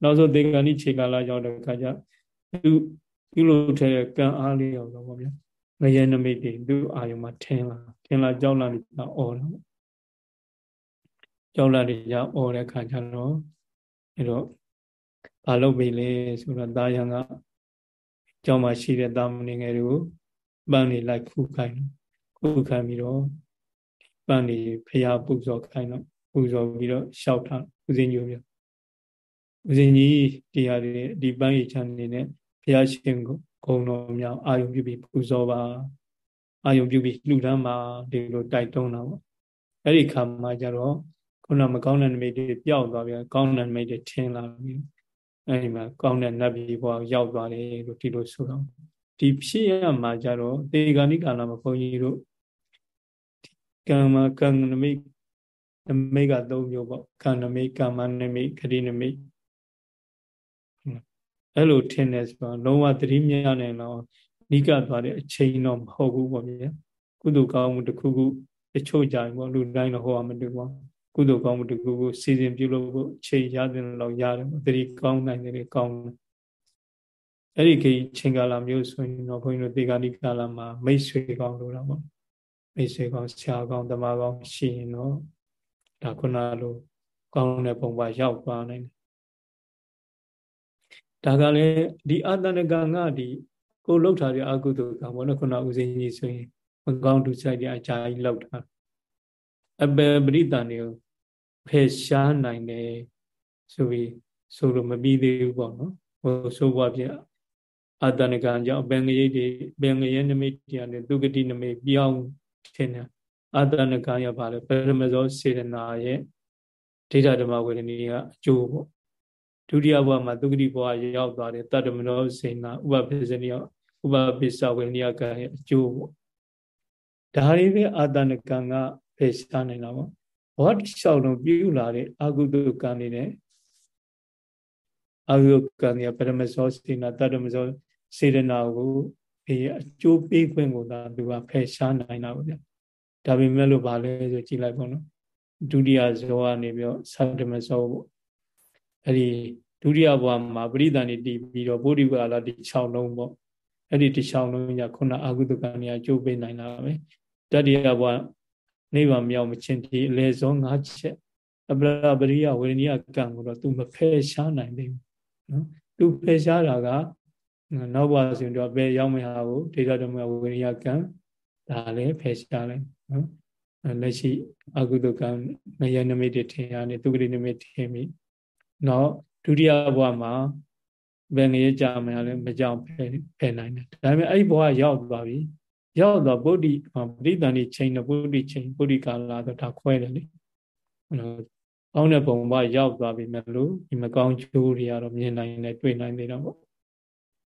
နောက်ဆုံးဒေဂာနိခြေကာလရောက်တဲ့အခါကျသူ ပြုလို့ထဲကံအားလေးရောက်တော့ဗောဗျာငရဲနမိတ်တွေသူအာယုံမှာထင်းလာထင်းလာကြောက်လာနေတော့အော်တော့ကြောက်လာနေကြအော်တဲ့အခါကျတော့အဲတော့ဘာလုပ်ပြီလဲဆိုတော့တာယံကကျောင်းမှာရှိတဲ့တာမဏေငယ်တွေကိုပန်းနေလိုက်ခုခိုင်းခုခိုင်းပြီးတော့ပန်းနေဖျားပူဇော်ခိုင်းတော့ပူဇော်ပြီးတော့ရှောက်ထားဦးဇင်းညိုပြဦးဇင်းကြီးတရားတွေဒီပန်းရချမ်းနေနဲ့ ဘုရားရှင်ကိုဂုဏ်တော်များအာယုပြုပြီးပူဇော်ပါအာယုပြုပြီးလှူဒန်းပါဒီလိုတိုက်တွန်းတာပေါ့အဲ့ဒီခါမှာကျတော့ခုနမကောင်းတဲ့နမိတ်တွေပျောက်သွားပြန်ကောင်းတဲ့နမိတ်တွေထင်းလာပြီအဲ့ဒီမှာကောင်းတဲ့နတ်ပြည်ဘဝရောက်သွားတယ်လို့ဒီလိုဆိုတော့ဒီဖြစ်ရမှာကျတော့တေဂာနိကာလမှာဘုန်းကြီးတို့ကံမကံနမိတ်နမိတ်က၃မျိုးပေါ့ကံနမိတ်ကာမနမိတ်ခရိနမိတ် အဲ့လိုထင်တယ်ဆိုတော့လုံးဝသတိမြနိုင်တော့နိကသွားတဲ့အချိန်တော့မဟုတ်ဘူးပေါ့ဗျာကုသိုလ်ကောင်းမှုတစ်ခုခုတချို့ကြရင်ပေါ့လူတိုင်းတော့ဟောမှာမတူပါကုသိုလ်ကောင်းမှုတစ်ခုခုစီစဉ်ပြုလုပ်ဖို့အချိန်ရတယ်လို့ရတယ်သတိကောင်းနိုင်တယ်ကောင်းတယ်အဲ့ဒီခေချိန်ကာလမျိုးဆိုရင်တော့ဘုန်းကြီးတို့ဒီကဏိကာလမှာမိတ်ဆွေကောင်းလို့တော့ပေါ့မိတ်ဆွေကောင်းဆရာကောင်းတမကောင်းရှိရင်တော့ဒါခုနလိုကောင်းတဲ့ပုံပါရောက်သွားနိုင်တယ် ဒါကလည်းဒီအာတဏကံကဒီကိုလှုပ်ထားတဲ့အကုသိုလ်ကံဘောနော်ခုနဦးစင်းကြီးဆိုရင်မကောင်းတူဆိုင်တဲ့အကြာကြီးလှုပ်ထားအပေပရိတန်တွေကိုဖယ်ရှားနိုင်တယ်ဆိုပြီးဆိုလို့မပြီးသေးဘူးပေါ့နော်ဟိုဆိုဘွားပြအာတဏကံကြောင့်အပင်ငရိတ်တွေပင်ငရဲနမိတ်တရားတွေသူဂတိနမိတ်ပြောင်းထင်တယ်အာတဏကံရပါလေပရမဇောစေတနာရဲ့ဒိဋ္ဌဓမ္မဝေဒနီကအကျိုးပေါ့ ဒုတိယဘဝမှာသုဂတိဘဝရောက်သွားတယ်တတ္တမနောစေနာဥပပိစနိယဥပပိစဝေနိယကံရဲ့အကျိုးပေါ့ဒါတွေပဲအာတဏကံကဖေရှားနိုင်တာပေါ့ဘောတိလျှောက်လုံးပြုလာတဲ့အကုသိုလ်ကံတွေနဲ့အာယုကံတွေပရမဇောစေနာတတ္တမဇောစေရနာကိုဒီအကျိုးပေးခွင့်ကိုသာသူကဖယ်ရှားနိုင်တာပေါ့ဗျာဒါပေမဲ့လို့ဗာလဲဆိုကြည့်လိုက်ပေါ့နော်ဒုတိယဇောကနေပြီးတော့သတ္တမဇောပေါ့ အဲ့ဒီဒုတိယဘဝမှာပရိသန်နေတည်ပြီးတော့ဗုဒ္ဓဘာသာဒီ6လုံးပေါ့အဲ့ဒီဒီ6လုံးညခုနအာဟုတကံနေအကျိုးပေးနိုင်တာပဲတတိယဘဝနိဗ္ဗာန်မြောက်မချင်းဒီအလေဆုံး၅ချက်အပရပရိယဝေရဏိယကံကိုတော့ तू မဖယ်ရှားနိုင်သေးဘူးနော် तू ဖယ်ရှားတာကနောက်ဘဝဆိုရင်တော့ဘယ်ရောက်မဟာကိုဒေတာဓမ္မဝေရဏိယကံဒါလည်းဖယ်ရှားလိုက်နော်လက်ရှိအကုသကံမယနမိတ်ထင်ရနေသူဂရိနမိတ်ထင်ပြီး နောက်ဒုတိယဘဝမှာဘယ်ငရေကြာမှလည်းမကြောက်ဖယ်ဖယ်နိုင်တယ်ဒါပေမဲ့အဲ့ဒီဘဝရောက်သွားပြီရောက်တော့ဗုဒ္ဓပရိသန္တိချိန်တော့ဗုဒ္ဓချိန်ဗုဒ္ဓကာလဆိုဒါခွဲတယ်လေကောင်းတဲ့ဘုံဘရောက်သွားပြီမဲ့လို့ဒီမကောင်းကျိုးတွေကတော့မြင်နိုင်တယ်တွေ့နိုင်သေးတော့ပေါ့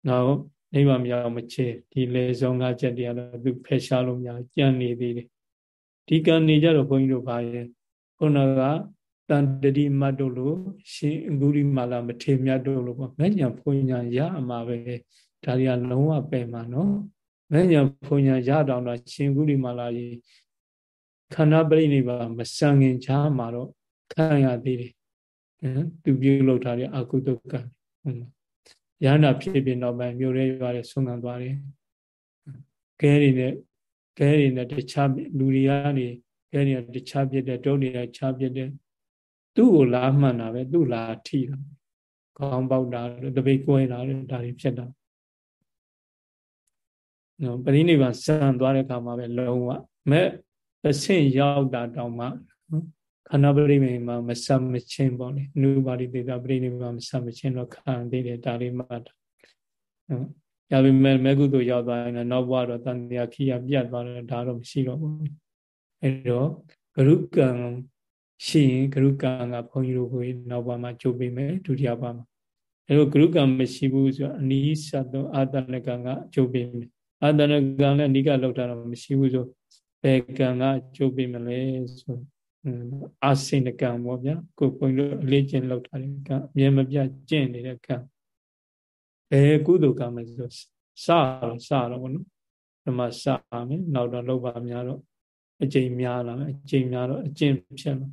နောက်နိဗ္ဗာန်မြောက်မချေဒီလေဆုံးငါးချက်တွေကတော့သူဖယ်ရှားလို့များကြံ့နေသေးတယ်ဒီကံနေကြတော့ဘုန်းကြီးတို့ပါရဲ့ခုနက တန်တတိမတ်တို့လိုရှင်အဂုရိမာလာမထေမြတ်တို့လိုပေါ့မဉ္ဇဉ်ဘုံညာရအမှာပဲဒါတွေကလုံးဝပယ်မှာနော်မဉ္ဇဉ်ဘုံညာရတောင်တော့ရှင်အဂုရိမာလာကြီးခန္ဓာပရိနိဗ္ဗာန်မဆံငင်ချားမှာတော့ခံရသေးတယ်နော်သူပြုလုပ်ထားတဲ့အကုသိုလ်ကံဟုတ်ရဟနာဖြစ်ပြီးနောက်ပိုင်းမြို့ရဲရွာရဲဆုံးခံသွားတယ်ခဲတွေနဲ့ခဲတွေနဲ့တခြားလူတွေကနေခဲတွေတခြားပြတဲ့တုံးတွေခြားပြတဲ့ သူ့ကိုလာမှန်တာပဲသူ့လာထိတာခေါင်းပေါက်တာတပိတ်ကွဲတာဒါတွေဖြစ်တာနော်ပရိနိဗ္ဗာန်စံသွားတဲ့အခါမှာပဲလုံးဝမဲ့အဆင့်ရောက်တာတောင်မှခန္ဓာပရိမိန်မှာမဆမချင်းပေါ့လေနုပါတိတေတာပရိနိဗ္ဗာန်မဆမချင်းတော့ခံသေးတယ်ဒါလေးမှတ်တာနော်ရပြီမဲ့မေကုသိုလ်ရောက်သွားရင်နောက်ဘဝတော့တန်တရားခိယပြတ်သွားတယ်ဒါတော့မရှိတော့ဘူးအဲ့တော့ဂရုကံ ရှိရင်ဂရုကံကဘုန်းကြီးတို့ကိုနောက်ဘဝမှာကြိုးပေးမယ်ဒုတိယဘဝမှာအဲ့တော့ဂရုကံမရှိဘူးဆိုတော့အနိစ္စသောအာတနကံကကြိုးပေးမယ်အာတနကံလည်းအနိကလောက်တာတော့မရှိဘူးဆိုဘယ်ကံကကြိုးပေးမလဲဆိုအာစိဏကံပေါ့ဗျာကိုဘုန်းကြီးတို့အလေးကျင့်လောက်တာကံအမြဲမပြတ်ကျင့်နေတဲ့ကံဘယ်ကုသိုလ်ကံလဲဆိုစတော့စတော့ဘောနော်ဒီမှာစမယ်နောက်တော့လောက်ပါများတော့အကျိန်များလာမယ်အကျိန်များတော့အကျင့်ဖြစ်လာ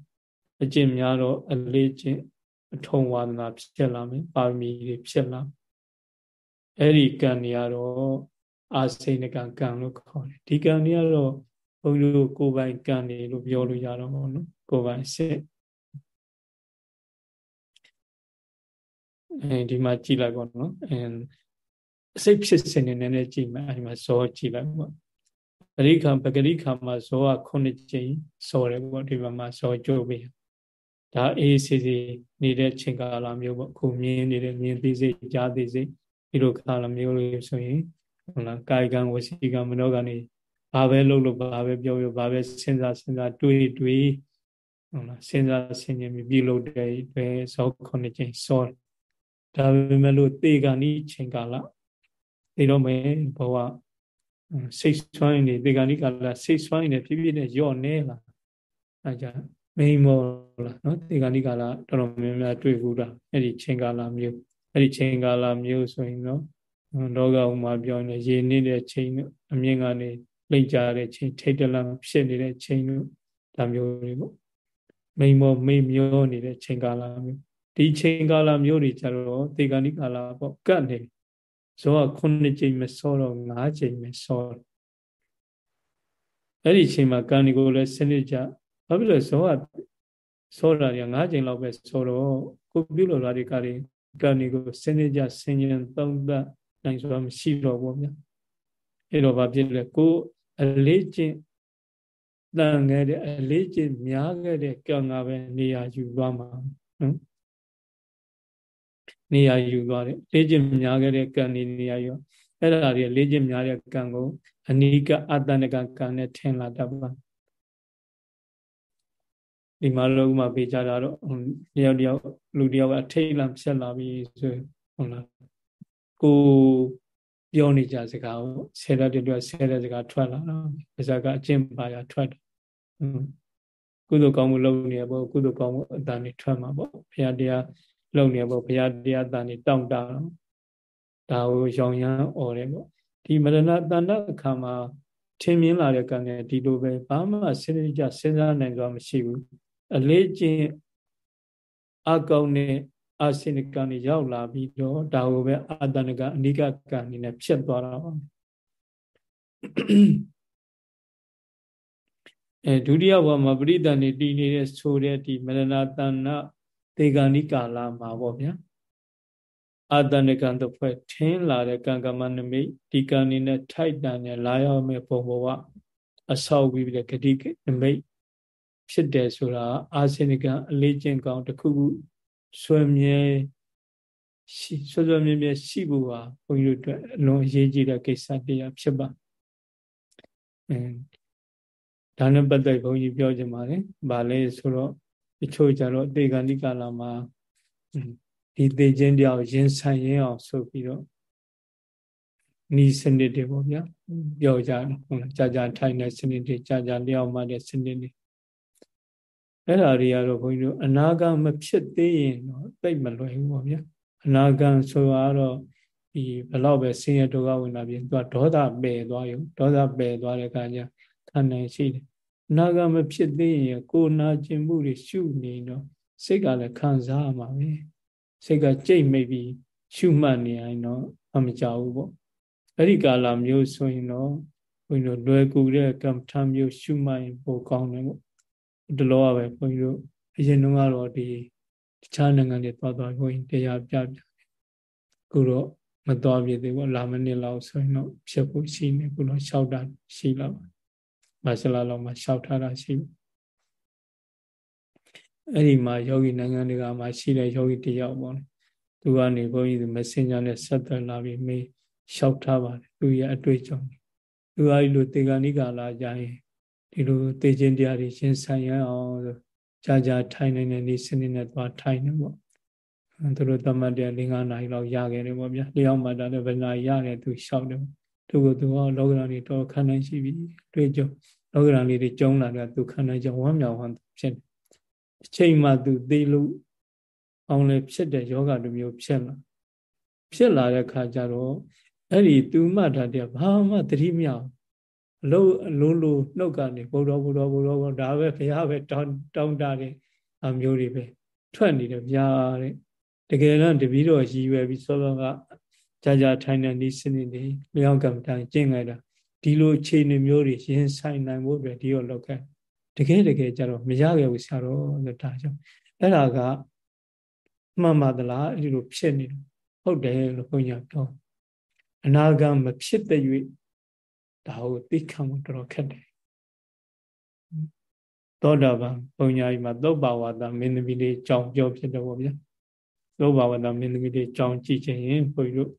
အကျင့်များတော့အလေးကျင့်အထုံဝါဒနာဖြစ်လာမယ်ပါရမီတွေဖြစ်လာအဲ့ဒီကံတွေကတော့အာစိဏကံကံလို့ခေါ်တယ်ဒီကံတွေကတော့ဘုန်းကြီးတို့ကိုယ်ပိုင်ကံတွေလို့ပြောလို့ရတော့ဘောနော်ကိုယ်ပိုင်စိတ်အဲဒီမှာကြည့်လိုက်ပေါ့နော်အဲစိတ်ဖြစ်စဉ်နေနည်းနည်းကြည့်မယ်အဲဒီမှာဇောကြည့်လိုက်ပေါ့ပရိခံပဂရိခံမှာဇောက9ကြိမ်ဇောတယ်ပေါ့ဒီဘက်မှာဇောကြိုးပြီး ဒါအေးစီစီနေတဲ့ချိန်ကာလမျိုးပေါ့ခုမြင်နေတဲ့မြင်သိစိတ်ကြားသိစိတ်ဒီလိုကာလမျိုးလေးဆိုရင်ဟုတ်လားကာယကံဝစီကံမနောကံနေဘာပဲလုပ်လို့ဘာပဲပြောပြောဘာပဲစဉ်းစားစဉ်းစားတွေးတွေးဟုတ်လားစဉ်းစားဆင်ခြင်ပြီးပြုလုပ်တဲ့တွေဇော9ကြိမ်ဇောဒါပေမဲ့လို့တေဂာနိချိန်ကာလဒီတော့မယ်ဘဝစိတ်ဆွမ်းနေတေဂာနိကာလစိတ်ဆွမ်းနေဖြစ်ဖြစ်နဲ့ညော့နေလားအဲကြ မိန်မောလားနော်တေဂာနိကာလတော်တော်များများတွေ့ဘူးတာအဲ့ဒီချိန်ကာလမျိုးအဲ့ဒီချိန်ကာလမျိုးဆိုရင်တော့လောကဥမာပြောနေရေနေတဲ့ချိန်အမြင့်ကနေလိမ့်ကြတဲ့ချိန်ထိတ်တလန့်ဖြစ်နေတဲ့ချိန်တို့ဒါမျိုးတွေပေါ့မိန်မောမိန်မျောနေတဲ့ချိန်ကာလမျိုးဒီချိန်ကာလမျိုးတွေကြတော့တေဂာနိကာလပေါ့ကတ်နေဇောက9ချိန်မစောတော့9ချိန်မစောအဲ့ဒီချိန်မှာကံဒီကိုလည်းစနစ်ကြ ဘာဖြစ်လို့ဇောကစောတာက9ချိန်လောက်ပဲစောတော့ကိုပြုလို့လာတဲ့ကံကံဒီကိုစနစ်ကြဆင်ញံသုံးသပ်နိုင်ဆိုတာမရှိတော့ဘူးဗျာအဲ့တော့ဘာဖြစ်လဲကိုအလေးကျင့်တန်ခဲ့တဲ့အလေးကျင့်များခဲ့တဲ့ကံကပဲနေရာယူသွားမှာနော်နေရာယူသွားတယ်လေးကျင့်များခဲ့တဲ့ကံနေနေရာယူအဲ့ဒါတွေလေးကျင့်များတဲ့ကံကိုအနိကအတ္တနကကံနဲ့ထင်လာတတ်ပါ ဒီမှာလောကမှာပေးကြတာတော့တယောက်တယောက်လူတယောက်အထိတ်လန့်ဖြစ်လာပြီဆိုဟုတ်လားကိုပြောနေကြစကားကိုဆယ်တဲ့တွက်ဆယ်တဲ့စကားထွက်လာတော့ပါဇာကအကျင့်ပါရထွက်တယ်ကုသိုလ်ကောင်းမှုလုပ်နေပေါ့ကုသိုလ်ကောင်းမှုအတန်နေထွက်မှာပေါ့ဘုရားတရားလုပ်နေပေါ့ဘုရားတရားတန်နေတောင့်တတော့ဒါကိုရောင်ရမ်းអော်တယ်ပေါ့ဒီမရဏတဏ္ဍအခါမှာထင်မြင်လာတဲ့ကံနဲ့ဒီလိုပဲဘာမှစဉ်းစားကြစဉ်းစားနိုင်ကြမရှိဘူး အလေးကျင့်အကောင်းနဲ့အာစိနကံနေရောက်လာပြီးတော့ဒါကိုပဲအာတဏကအနိကကံနေနဲ့ဖြစ်သွားတာပါအဲဒုတိယဘဝမှာပရိသန်နေတည်နေတဲ့ဆိုတဲ့ဒီမရဏတဏ္ဏဒေဂာနိကာလမှာပေါ့ဗျာအာတဏကံတစ်ဖွဲ့ထင်းလာတဲ့ကံကမနမိတ်ဒီကံနေနဲ့ထိုက်တန်နဲ့လာရောက်မဲ့ပုံဘဝအဆောက်ပြီးတဲ့ဂတိနမိတ် ဖြစ်တယ်ဆိုတာအာစိနကံအလေးကျင့်ကောင်းတစ်ခုခုဆွေမြဲရှိဆွေဆွေမြဲမြဲရှိဖို့ဟာဘုန်းကြီးတို့အတွက်အလွန်အရေးကြီးတဲ့ကိစ္စတရားဖြစ်ပါအဲဒါနဲ့ပတ်သက်ဘုန်းကြီးပြောချင်ပါတယ်။ဗာလဲဆိုတော့တချို့ကြတော့တေဂန္တိကာလမှာဒီသေခြင်းတရားရင်ဆိုင်ရအောင်ဆိုပြီးတော့နီးစနစ်တွေပေါ့ဗျာပြောကြတယ်ဟုတ်လားကြာကြာထိုင်တဲ့စနစ်တွေကြာကြာလျောက်မှတဲ့စနစ်တွေ အဲ့ဒါတွေကတော့ဘုန်းကြီးတို့အနာဂတ်မဖြစ်သေးရင်တော့သိမလွယ်ဘူးပေါ့ဗျာအနာဂတ်ဆိုတာတော့ဒီဘလောက်ပဲဆင်းရဲဒုက္ခဝင်လာပြီးသူကဒေါသပယ်သွားရုံဒေါသပယ်သွားတဲ့အခါကျခံနိုင်ရှိတယ်နာဂမဖြစ်သေးရင်ကိုနာကျင်မှုတွေရှုနေတော့စိတ်ကလည်းခံစားရမှာပဲစိတ်ကကြိတ်မိပြီးရှုမှတ်နေရင်တော့အမကြောက်ဘူးပေါ့အဲ့ဒီကာလမျိုးဆိုရင်တော့ဘုန်းကြီးတို့လွယ်ကူတဲ့ကမ္မထာမျိုးရှုမှတ်ရင်ပိုကောင်းတယ်ပေါ့ ဒီလိုပါပဲဘုန်းကြီးတို့အရင်တုန်းကတော့ဒီတခြားနိုင်ငံတွေသွားသွားဘုန်းကြီးတရားပြပြခုတော့မသွားပြသေးဘူးလာမနစ်လောက်ဆိုရင်တော့ဖြစ်ဖို့ရှိနေခုတော့လျှောက်တာရှိလာပါမဆလာလောက်မှလျှောက်ထားတာရှိအဲ့ဒီမှာယောဂီနိုင်ငံတွေကမှာရှိတဲ့ယောဂီတယောက်ပေါ့လေသူကနေဘုန်းကြီးသူ messenger နဲ့ဆက်သွယ်လာပြီးမေးလျှောက်ထားပါတယ်သူရဲ့အတွေ့အကြုံသူအဲဒီလိုတေဂာနိကာလာကြရင် ဒီလိုတေခြင်းတရားတွေရှင်းဆိုင်ရအောင်ဆိုကြာကြာထိုင်နေတဲ့နေ့စနစ်နဲ့သွားထိုင်နေပေါ့သူတို့သမတ်တဲ့၄၅နာရီလောက်ရခဲ့တယ်ပေါ့ဗျာလျောင်းမှတာလည်းဘယ်နာရခဲ့သူလျှောက်တယ်သူကသူကလောကရာတွေတော့ခန္ဓာရှိပြီတွေ့ကြုံလောကရာလေးတွေကျုံလာတယ်သူခန္ဓာကြောင့်ဝမ်းမြောက်ဝမ်းဖြစ်တယ်အချိန်မှသူသိလို့အောင်လည်းဖြစ်တဲ့ယောဂလိုမျိုးဖြစ်လာဖြစ်လာတဲ့ခါကျတော့အဲ့ဒီသူမှတ်တာတဲ့ဘာမှသတိမရ အလုံးအလုံးလိုနှုတ်ကနေဘုရားဘုရားဘုရားဘုရားဒါပဲဘုရားပဲတောင်းတောင်းတတဲ့အမျိုးတွေပဲထွက်နေတယ်ဗျာတဲ့တကယ်တော့တပည့်တော်ရည်ရွယ်ပြီးစောစောကကြာကြာထိုင်တဲ့ဤစနစ်တွေလျောင်းကံတိုင်းကျင့်လိုက်တာဒီလိုခြေနေမျိုးတွေရင်ဆိုင်နိုင်ဖို့အတွက်ဒီလိုလောက်ခဲ့တကယ်တကယ်ကြတော့မရခဲ့ဘူးဆရာတော်ဆိုဒါကြောင့်အဲ့ဒါကမှန်ပါသလားအဲ့ဒီလိုဖြစ်နေတယ်ဟုတ်တယ်လို့ဘုန်းကြီးပြောအနာဂတ်မဖြစ်တဲ့၍ ဒါကိုသိခံဖို့တော်တော်ခက်တယ်သောတာပန်ဘုံညာကြီးမှာသုတ်ပါဝါဒမင်းသမီးလေးကြောင်းပြောဖြစ်တယ်ပေါ့ဗျာသုတ်ပါဝါဒမင်းသမီးလေးကြောင်းကြည့်ခြင်းရင်ဘုန်းကြီးတို့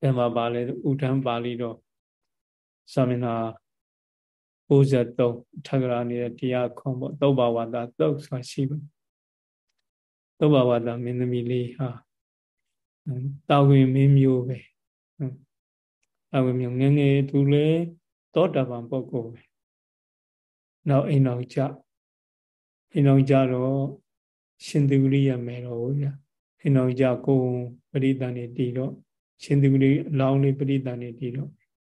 ဘယ်မှာပါလဲဥထမ်းပါဠိတော်သာမဏေ63ထက္ကရာနေတဲ့တရားခွန်ပေါ့သုတ်ပါဝါဒသုတ်ဆိုတာရှိပါသုတ်ပါဝါဒမင်းသမီးလေးဟာတာဝန်မင်းမျိုးပဲ တာဝန်မျိုးငငယ်သူလေသောတာပန်ပုဂ္ဂိုလ်ပဲနောက်အိမ်တော်ကြအိမ်တော်ကြတော့ရှင်သူရိယမယ်တော့ဗျာအိမ်တော်ကြကိုပရိသန်နေတည်တော့ရှင်သူရိအလောင်းလေးပရိသန်နေတည်တော့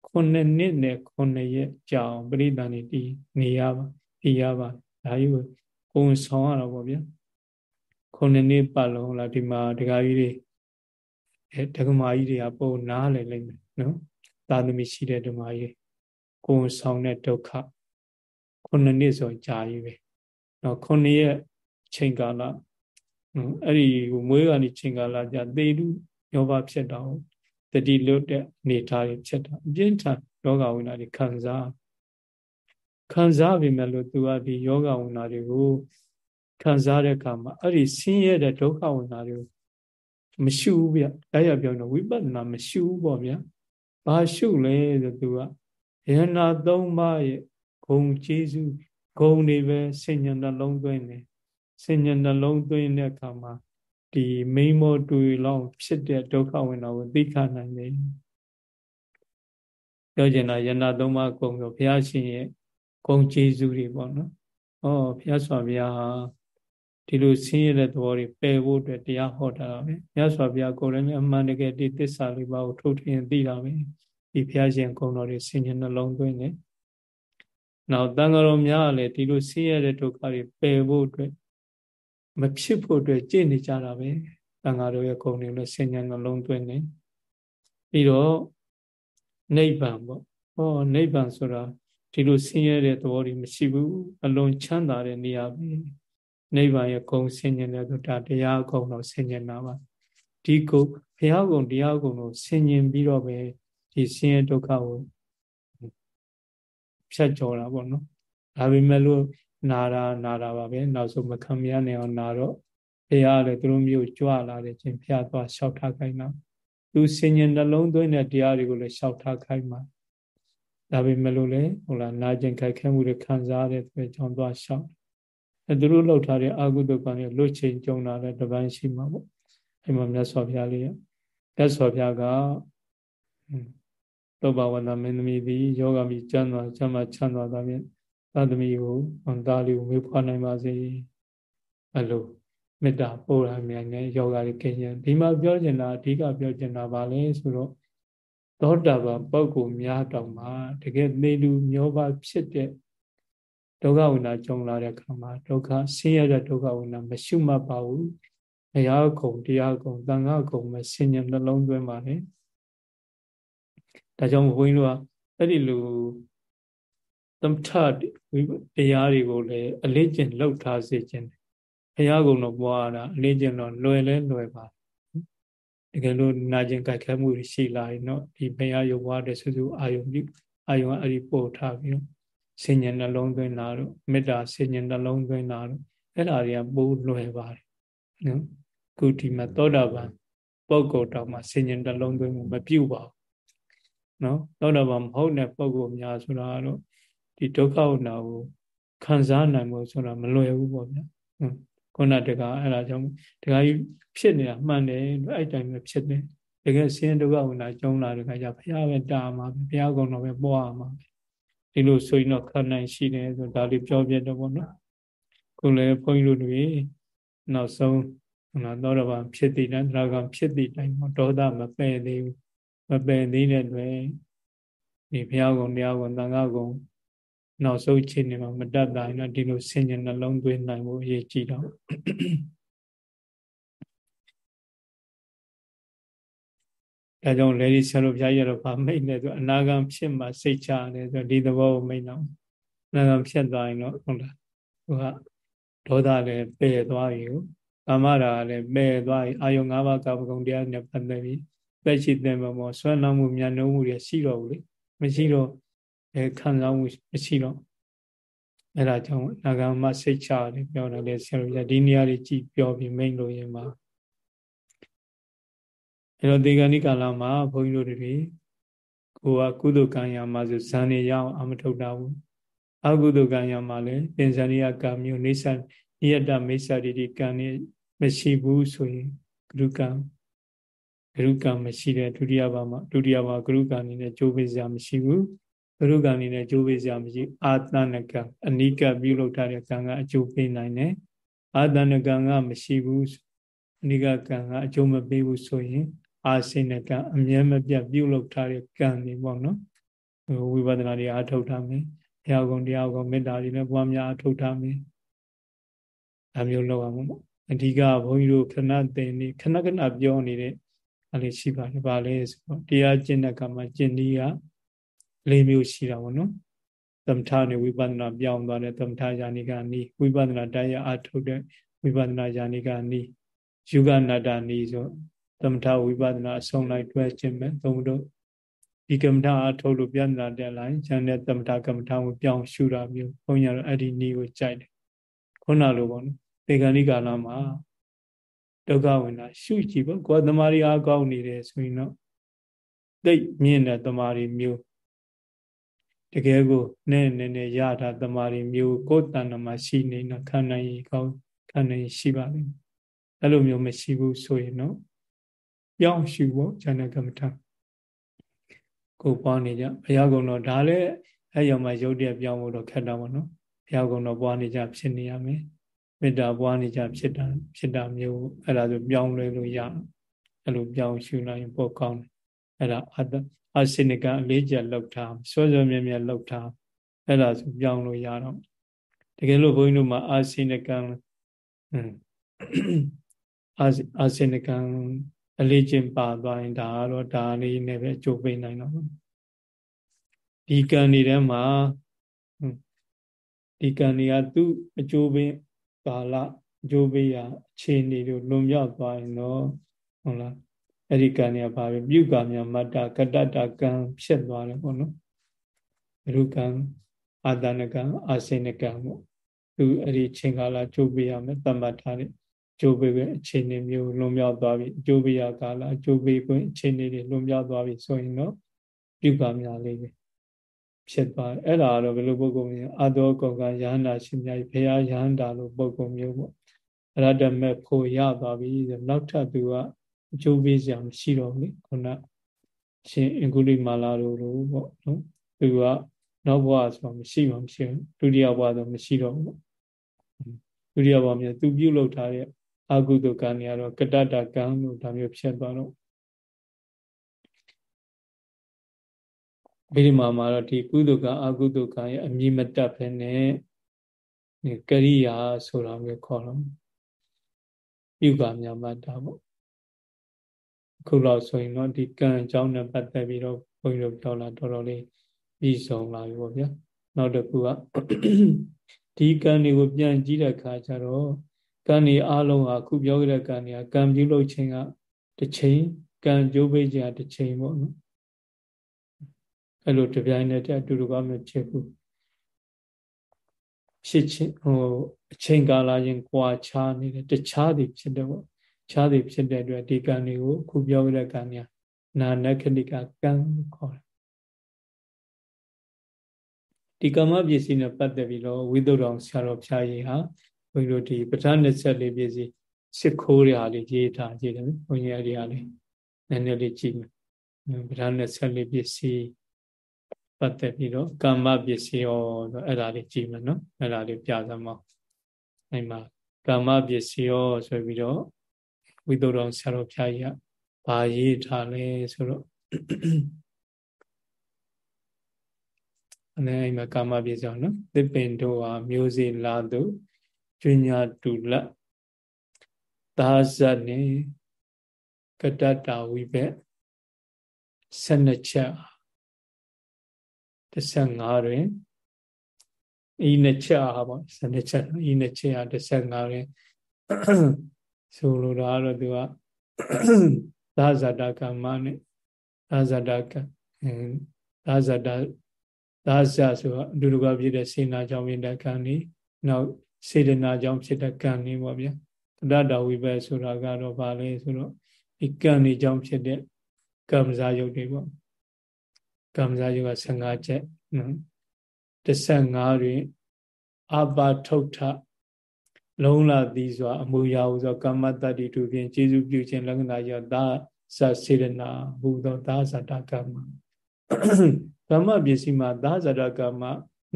ခုနှစ်နှစ်နဲ့ခုနှစ်ရက်ကြာအောင်ပရိသန်နေတည်နေရပါတည်ရပါဒါကြီးကိုကိုယ်ဆောင်ရတော့ဗောဗျာခုနှစ်နှစ်ပတ်လုံးလားဒီမှာဒကာကြီးတွေအဲဒကမာကြီးတွေကပုံနားလည်လိမ့်မယ်နော် သာသမီရှိတဲ့ဓမ္မကြီးကိုယ်ဆောင်တဲ့ဒုက္ခခုနှစ်နှစ်ဆိုကြာကြီးပဲနော်ခုနှစ်ရက်ချိန်ကာလနော်အဲ့ဒီမွေးကနေချိန်ကာလကြာသေလူယောဘဖြစ်တော့တတိလွတ်တဲ့အနေထားတွေဖြစ်တာအပြင်းထန်ယောဂဝိနာတွေခံစားခံစားပြီမဲ့လို့သူကဒီယောဂဝိနာတွေကိုခံစားတဲ့အခါမှာအဲ့ဒီဆင်းရဲတဲ့ဒုက္ခဝိနာတွေကိုမရှုဘူးဗျအဲ့ရပြောတော့ဝိပဿနာမရှုဘူးပေါ့ဗျာ ဘာရှုလဲဆိုသူကယန္နာသုံးပါးရဲ့ဂုံကျေးဇူးဂုံတွေပဲဆင်ញံနှလုံးသွင်းတယ်ဆင်ញံနှလုံးသွင်းတဲ့အခါမှာဒီမိမောတူလောင်ဖြစ်တဲ့ဒုက္ခဝင်တော်ကိုသိခနိုင်တယ်ပြောချင်တာယန္နာသုံးပါးဂုံဆိုဘုရားရှင်ရဲ့ဂုံကျေးဇူးတွေပေါ့နော်ဩဘုရားစွာဘုရားဟာ ဒီလိုဆင်းရဲတဲ့သဘောတွေပယ်ဖို့အတွက်တရားဟောတာပဲမြတ်စွာဘုရားကိုယ်လည်းအမှန်တကယ်ဒီသစ္စာလေးပါးကိုထုတ်ထင်သိတာပဲဒီဘုရားရှင်ကုံတော်တွေဆင်ញနှလုံးသွင်းတယ်နောက်တန်ဃာတော်များလည်းဒီလိုဆင်းရဲတဲ့ဒုက္ခတွေပယ်ဖို့အတွက်မဖြစ်ဖို့အတွက်ကြည်နေကြတာပဲတန်ဃာတော်ရဲ့ကုံတွေလည်းဆင်ញနှလုံးသွင်းတယ်ပြီးတော့နိဗ္ဗာန်ပေါ့ဟောနိဗ္ဗာန်ဆိုတာဒီလိုဆင်းရဲတဲ့သဘောတွေမရှိဘူးအလုံးချမ်းသာတဲ့နေရာပဲ နိဗ္ဗာန်ရဲ့ဂုံဆင်ញင်တဲ့သူဒါတရားဂုံတော့ဆင်ញင်တာပါဒီဂုံဘုရားဂုံတရားဂုံကိုဆင်ញင်ပြီးတော့ပဲဒီဆင်းရဲဒုက္ခကိုဖြတ်ကျော်တာပေါ့နော်ဒါပေမဲ့လို့နာတာနာတာပါပဲနောက်ဆုံးမခံမရနိုင်အောင်နာတော့ဘုရားလည်းသူတို့မျိုးကြွလာတဲ့ချင်းဖျားသွားလျှောက်ထားခိုင်းတာသူဆင်ញင်နှလုံးသွင်းတဲ့တရားတွေကိုလည်းလျှောက်ထားခိုင်းပါဒါပေမဲ့လို့လေဟုတ်လားနာကျင်ခိုက်ခဲမှုတွေခံစားရတဲ့အတွက်ကြောင့်သွားလျှောက် အဲသူတို့လောက်ထားတဲ့အကုသိုလ်ကံတွေလွတ်ချိန်ကြုံလာတဲ့တပန်းရှိမှာပေါ့အဲမှာမြတ်စွာဘုရားလေးရမြတ်စွာဘုရားကလောဘဝန္တမင်းသမီးသည်ယောဂမီကျမ်းသာကျမ်းသာချမ်းသာတာဖြင့်သာသမီကိုသားလေးကိုမေးဖွားနိုင်ပါစေအလိုမေတ္တာပို့ရမြန်နဲ့ယောဂလေးကျင့်ရင်ဒီမှာပြောချင်တာအဓိကပြောချင်တာပါလဲဆိုတော့သောတာပန်ပုဂ္ဂိုလ်များတောင်မှတကယ်သေလူမျောပါဖြစ်တဲ့ ဒုက္ခဝိနာကြုံလာတဲ့အခါမှာဒုက္ခဆင်းရဲတဲ့ဒုက္ခဝိနာမရှုမှတ်ပါဘူးဘုရားကုံတရားကုံသံဃာကုံမဆင်ញံနှလုံးသွင်းပါနဲ့ဒါကြောင့်ဘုန်းကြီးတို့ကအဲ့ဒီလိုသမထတရားတွေကိုလည်းအလေးကျင့်လှုပ်ထားစေခြင်းဘုရားကုံတော့ပွားတာအလေးကျင့်တော့လွယ်လဲလွယ်ပါတကယ်လို့နာကျင်ကြိုက်ခဲမှုရှိလာရင်တော့ဒီဘုရားရုပ်ပွားတဲ့ဆူဆူအာယုံပြုအာယုံအဲ့ဒီပို့ထားပြီးတော့ ဆင်ញံနှလုံးသွင်းတာတို့မေတ္တာဆင်ញံနှလုံးသွင်းတာတို့အဲ့ဒါတွေကပိုးလွယ်ပါတယ်နော်ခုဒီမှာသောတာပန်ပုဂ္ဂိုလ်တောင်မှဆင်ញံနှလုံးသွင်းမှုမပြုပါဘူးနော်သောတာပန်မဟုတ်တဲ့ပုဂ္ဂိုလ်များဆိုတာတော့ဒီဒုက္ခဝနာကိုခံစားနိုင်မှုဆိုတာမလွယ်ဘူးပေါ့ဗျာခုနတကအဲ့ဒါကြောင့်တကကြီးဖြစ်နေတာမှန်တယ်အဲ့တိုင်းပဲဖြစ်တယ်တကယ်ဆင်းဒုက္ခဝနာကျုံလာတဲ့ခါကျဘုရားပဲတာမှာဘုရားကုံတော်ပဲပွားမှာ ဒီလိုဆိုရင်တော့ခန္ဓာရှိတယ်ဆိုဒါလေးပြောပြတော့ပေါ့နော်ခုလည်းဘုန်းကြီးတို့တွေနောက်ဆုံးနော်သောတာပန်ဖြစ်တည်တဲ့သရဂံဖြစ်တည်တိုင်းတော့ဒေါသမပယ်သေးဘူးမပယ်သေးတဲ့အတွက်ဒီဘုရားကုံတရားကုံသံဃာကုံနောက်ဆုံးချိန်နေမှာမတတ်တာရင်တော့ဒီလိုဆင်ញံနှလုံးသွင်းနိုင်ဖို့အရေးကြီးတော့ ဒါကြောင့်လေဒီဆရာတို့ဘုရားကြီးတော့ဗာမိတ်နေဆိုအနာဂံဖြစ်မှစိတ်ချတယ်ဆိုဒီသဘောကိုမိတ်တော့အနာဂံဖြစ်သွားရင်တော့ဟုတ်လားသူကဒေါသလည်းပယ်သွားပြီကိုကာမရာလည်းပယ်သွားပြီအာယုံ၅ပါးကာမဂုဏ်တရားနဲ့ပတ်သက်ပြီးပယ်ရှိတဲ့မှာဆွမ်းလောင်းမှုမြတ်နှုံးမှုတွေရှိတော့ဘူးလေမရှိတော့အဲခံစားမှုမရှိတော့အဲ့ဒါကြောင့်နာဂမစိတ်ချတယ်ပြောတယ်လေဆရာတို့ဒီနေရာတွေကြည့်ပြောပြီးမိန်လို့ရင်မှာ အဲ့တော့ဒီကဏိကာလမှာဘုန်းကြီးတို့တွေကိုကကုသကံရမှာဆိုဇန်နေရအောင်အမထုတ်တာဘူးအကုသကံရမှာလည်းပင်စရိယကံမျိုးနေသနိယတမိစ္ဆာတိတိကံနေမရှိဘူးဆိုရင်ဂရုကံဂရုကံမရှိတဲ့ဒုတိယဘာမှာဒုတိယဘာဂရုကံနေနဲ့ကြိုးပေးစရာမရှိဘူးဂရုကံနေနဲ့ကြိုးပေးစရာမရှိအာတဏကံအနိကပြုလုပ်ထားတဲ့ကံကအကျိုးပေးနိုင်တယ်အာတဏကံကမရှိဘူးအနိကကံကအကျိုးမပေးဘူးဆိုရင် အာစိနကံအမြဲမပြတ်ပြုလုပ်ထားတဲ့ကံတွေပေါ့နော်ဝိပဿနာတွေအားထုတ်ထားမယ်ဘုရားကုံတရားကုံမေတ္တာတွေနဲ့ပွားများအားထုတ်ထားမယ်အမျိုးလောက်အောင်ပေါ့အဓိကဘုန်းကြီးတို့ခဏသင်နေခဏခဏပြောနေတဲ့အလေးရှိပါတယ်ဗာလဲဆိုတော့တရားကျင့်တဲ့ကံမှာကျင့်နည်းက၄မျိုးရှိတာပေါ့နော်သမထနဲ့ဝိပဿနာပြောင်းသွားတဲ့သမထယာနိကနီးဝိပဿနာတရားအားထုတ်တဲ့ဝိပဿနာယာနိကနီးယူဂနာတနီးဆို သမထဝိပဿနာအဆုံးလိုက်တွဲခြင်းပဲသုံးတို့ဒီကမ္မထာအထုတ်လို့ပြန်လာတဲ့လိုက်ဉာဏ်နဲ့သမထကမ္မထာကိုပြောင်းရှုတာမျိုးဘုန်းကြီးကတော့အဲ့ဒီနည်းကိုကြိုက်တယ်ခုနလိုပေါ့နော်ဒေဂဏိကာလမှာဒုက္ခဝင်တာရှုကြည့်ပေါ့ကိုယ်သမာဓိအားကောင်းနေတယ်ဆိုရင်တော့သိမြင့်တဲ့သမာဓိမျိုးတကယ်ကိုနဲ့နဲ့နဲ့ရတာသမာဓိမျိုးကိုယ်တဏ္ဍမှာရှိနေတာခန္ဓာကြီးကောင်းခန္ဓာကြီးရှိပါလိမ့်မယ်အဲ့လိုမျိုးမရှိဘူးဆိုရင်တော့ ပြောင်းရှုဖို့ဉာဏ်ကမ္မထာကိုပွားနေကြဘုရားကုံတော်ဒါလည်းအဲ့ရောက်မှရုပ်တရက်ပြောင်းဖို့တော့ခက်တာပေါ့နော်ဘုရားကုံတော်ပွားနေကြဖြစ်နေရမယ်မေတ္တာပွားနေကြဖြစ်တာဖြစ်တာမျိုးအဲ့ဒါဆိုပြောင်းလဲလို့ရအဲ့လိုပြောင်းရှုနိုင်ရင်ပိုကောင်းတယ်အဲ့ဒါအတအစိနကအလေးကျလောက်ထားစောစောမြဲမြဲလောက်ထားအဲ့ဒါဆိုပြောင်းလို့ရတော့တကယ်လို့ဘုန်းကြီးတို့မှာအာစိနကံအာအာစိနကံ အလေးချင်းပါသွားရင်ဒါကတော့ဒါလေးနဲ့ပဲကြိုးပိနိုင်တော့ဒီကံတွေထဲမှာဒီကံတွေကသူ့အကျိုးပင်ကာလအကျိုးပေးရာအခြေအနေတွေလွန်မြောက်သွားရင်တော့ဟုတ်လားအဲ့ဒီကံတွေကဘာပဲပြုကံမြမတ္တကတ္တတကံဖြစ်သွားတယ်ပေါ့နော်ဘုကံအာတနကံအာစိနကံပေါ့သူအဲ့ဒီချိန်ကာလကြိုးပေးရမယ်တမ္ပထားတဲ့ ကျိုးပေးခွင့်အခြေအနေမျိုးလွန်မြောက်သွားပြီအကျိုးပေးရကာလအကျိုးပေးခွင့်အခြေအနေတွေလွန်မြောက်သွားပြီဆိုရင်တော့ပြုပါများလေးပဲဖြစ်သွားတယ်အဲ့ဒါတော့ဘယ်လိုပုဂ္ဂိုလ်မျိုးအတောကောကယဟန္တာရှင်များဘုရားယဟန္တာလို့ပုဂ္ဂိုလ်မျိုးပေါ့အရတ္တမဲ့ဖို့ရသွားပြီဆိုနောက်ထပ်သူကအကျိုးပေးစရာမရှိတော့ဘူးခုနရှင်အင်္ဂုလိမာလာတို့လိုပေါ့နော်သူကနောက်ဘဝဆိုမရှိမှမရှိဘူးဒုတိယဘဝဆိုမရှိတော့ဘူးဒုတိယဘဝမျိုးသူပြုလုပ်ထားတဲ့ အကုသိုလ်ကံတွေကတော့ကတ္တတကံလို့ဒါမျိုးဖြစ်သွားတော့ဗိဓမာမှာတော့ဒီကုသိုလ်ကံအကုသိုလ်ကံရဲ့အမြင့်မတက်ဖ ೇನೆ ကရိယာဆိုတာမျိုးခေါ်တော့ပြုကမြမတ္တာပေါ့ခုလောက်ဆိုရင်တော့ဒီကံအကြောင်းနဲ့ပတ်သက်ပြီးတော့ဘုန်းကြီးတို့ပြောလာတော်တော်လေးပြီးဆုံးလာပြီပေါ့ဗျာနောက်တစ်ခုကဒီကံတွေကိုပြန်ကြည့်တဲ့အခါကျတော့ ကံတွေအလုံးဟာခုပြောခဲ့တဲ့ကံတွေကကံပြုလုပ်ခြင်းကတစ်ချိန်ကံကြိုးပေးခြင်းကတစ်ချိန်ပေါ့နော်အဲ့လိုတပြိုင်နက်တည်းအတူတူကမဖြစ်ဘူးဖြစ်ချင်းဟိုအချိန်ကာလချင်းကွာခြားနေတယ်တခြားသည်ဖြစ်တယ်ပေါ့ခြားသည်ဖြစ်တဲ့အတွက်ဒီကံတွေကိုအခုပြောခဲ့တဲ့ကံတွေကနာနခဏိကကံလို့ခေါ်တယ်ဒီကမ္မပစ္စည်းနဲ့ပတ်သက်ပြီးတော့ဝိသုဒ္ဓအောင်ဆရာတော်ဖျားကြီးဟာ ဘုန်းကြီးတို့ဒီပဋ္ဌာန်း24ပစ္စည်းစစ်ခိုးတွေဟာလေးရေးထားကြည့်တယ်ဘုန်းကြီးအဲ့ဒီဟာလေးနည်းနည်းလေးကြည့်မယ်ပဋ္ဌာန်း24ပစ္စည်းပတ်သက်ပြီးတော့ကမ္မပစ္စည်းရောဆိုအဲ့ဒါလေးကြည့်မယ်နော်အဲ့ဒါလေးပြသမောအဲ့မှာကမ္မပစ္စည်းရောဆိုပြီးတော့ဝိသုဒ္ဓအောင်ဆရာတော်ဖျားကြီးကဘာရေးထားလဲဆိုတော့အဲ့ဒီမှာကာမပြေဆောင်နော်သစ်ပင်တို့ဟာမျိုးစေ့လာသူ ကျွညာတူလသာဇတ်နေကတတဝိဘက်12ချက်15တွင်ဤနှစ်ချက်ဟာပေါ့12ချက်ဤနှစ်ချက်ဟာ15တွင်ဆိုလိုတာကတော့သူကသာဇတကမ္မနဲ့သာဇတကသာဇတသာဇဆိုတော့အတူတူကဖြစ်တဲ့စေနာကြောင့်ဖြစ်တဲ့ကံนี้နောက် စေတနာကြောင့်ဖြစ်တဲ့ကံนี้ပေါ့ဗျာတတ္တဝိဘဆိုတာကတော့ဗာလဲဆိုတော့ဒီကံนี้ကြောင့်ဖြစ်တဲ့ကံစားယုတ်တွေပေါ့ကံစားယုတ်က15ချက်နော်15တွင်အပါထုတ်ထလုံးလာသည်စွာအမှုရာဟုသောကမ္မတတ္တိတူဖြင့်ကျေစုပြုခြင်းလက္ခဏာရသာသစေရနာဟူသောသာသတကမ္မကမ္မပစ္စည်းမှာသာဇရကမ္မ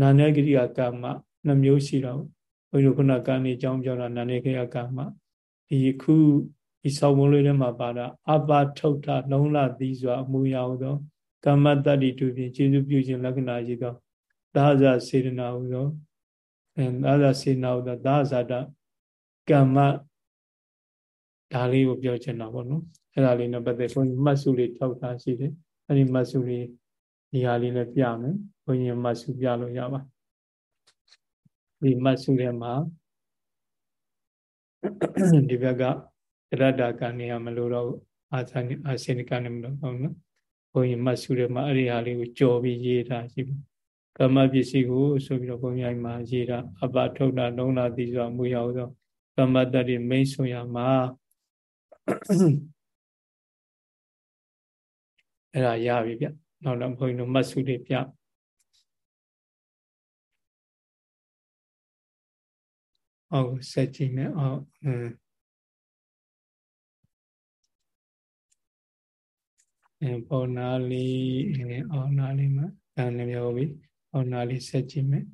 နာနေကရိယာကမ္မနှမျိုးရှိတော့ဘု န်းကြီးတို့ခုနကံနေအကြောင်းပြောတာနာနေကရိယာကမ္မဒီခုဒီဆောက်ဝန်းလေးထဲမှာပါတာအပါထုတ်တာလုံးလာသည်စွာအမှုရာဟုသောကမ္မတတ္တိတူဖြင့်ကျေစုပြုခြင်းလက္ခဏာရှိသောသာဇစေရနာဟုသောအဲသာဇစေနာဟုသောသာဇာတကမ္မဒါလေးကိုပြောချင်တာပေါ့နော်အဲ့ဒါလေးနဲ့ပတ်သက်ဘုန်းကြီးမှတ်စုလေးထောက်ထားရှိတယ်အဲ့ဒီမှတ်စုလေးဒီဟာလေးလည်းပြမယ်ဘုန်းကြီးမှတ်စုပြလို့ရပါ ဒီမှတ်စုထဲမှာဒီဘက်ကရတ္တကနေရမလို့တော့အာသနိအာစေနကနေမလို့တော့နော်ဘုန်းကြီးမှတ်စုထဲမှာအဲ့ဒီဟာလေးကိုကြော်ပြီးရေးထားရှိပါကမ္မပစ္စည်းကိုဆိုပြီးတော့ဘုန်းကြီးမှာရေးတာအပထုတ်တာလုံးလာသည်ဆိုတာမူရအောင်သောကမ္မတ္တိမိတ်ဆွေရမှာအဲ့ဒါရပြီဗျနောက်တော့ဘုန်းကြီးတို့မတ်စုတွေပြ အောက်ဆက်ကြည့်မယ်အောက်อืมအဲပေါ်နာလေးအဲအောက်နာလေးမှာအဲနှမျိုးပြီအောက်နာလေးဆက်ကြည့်မယ်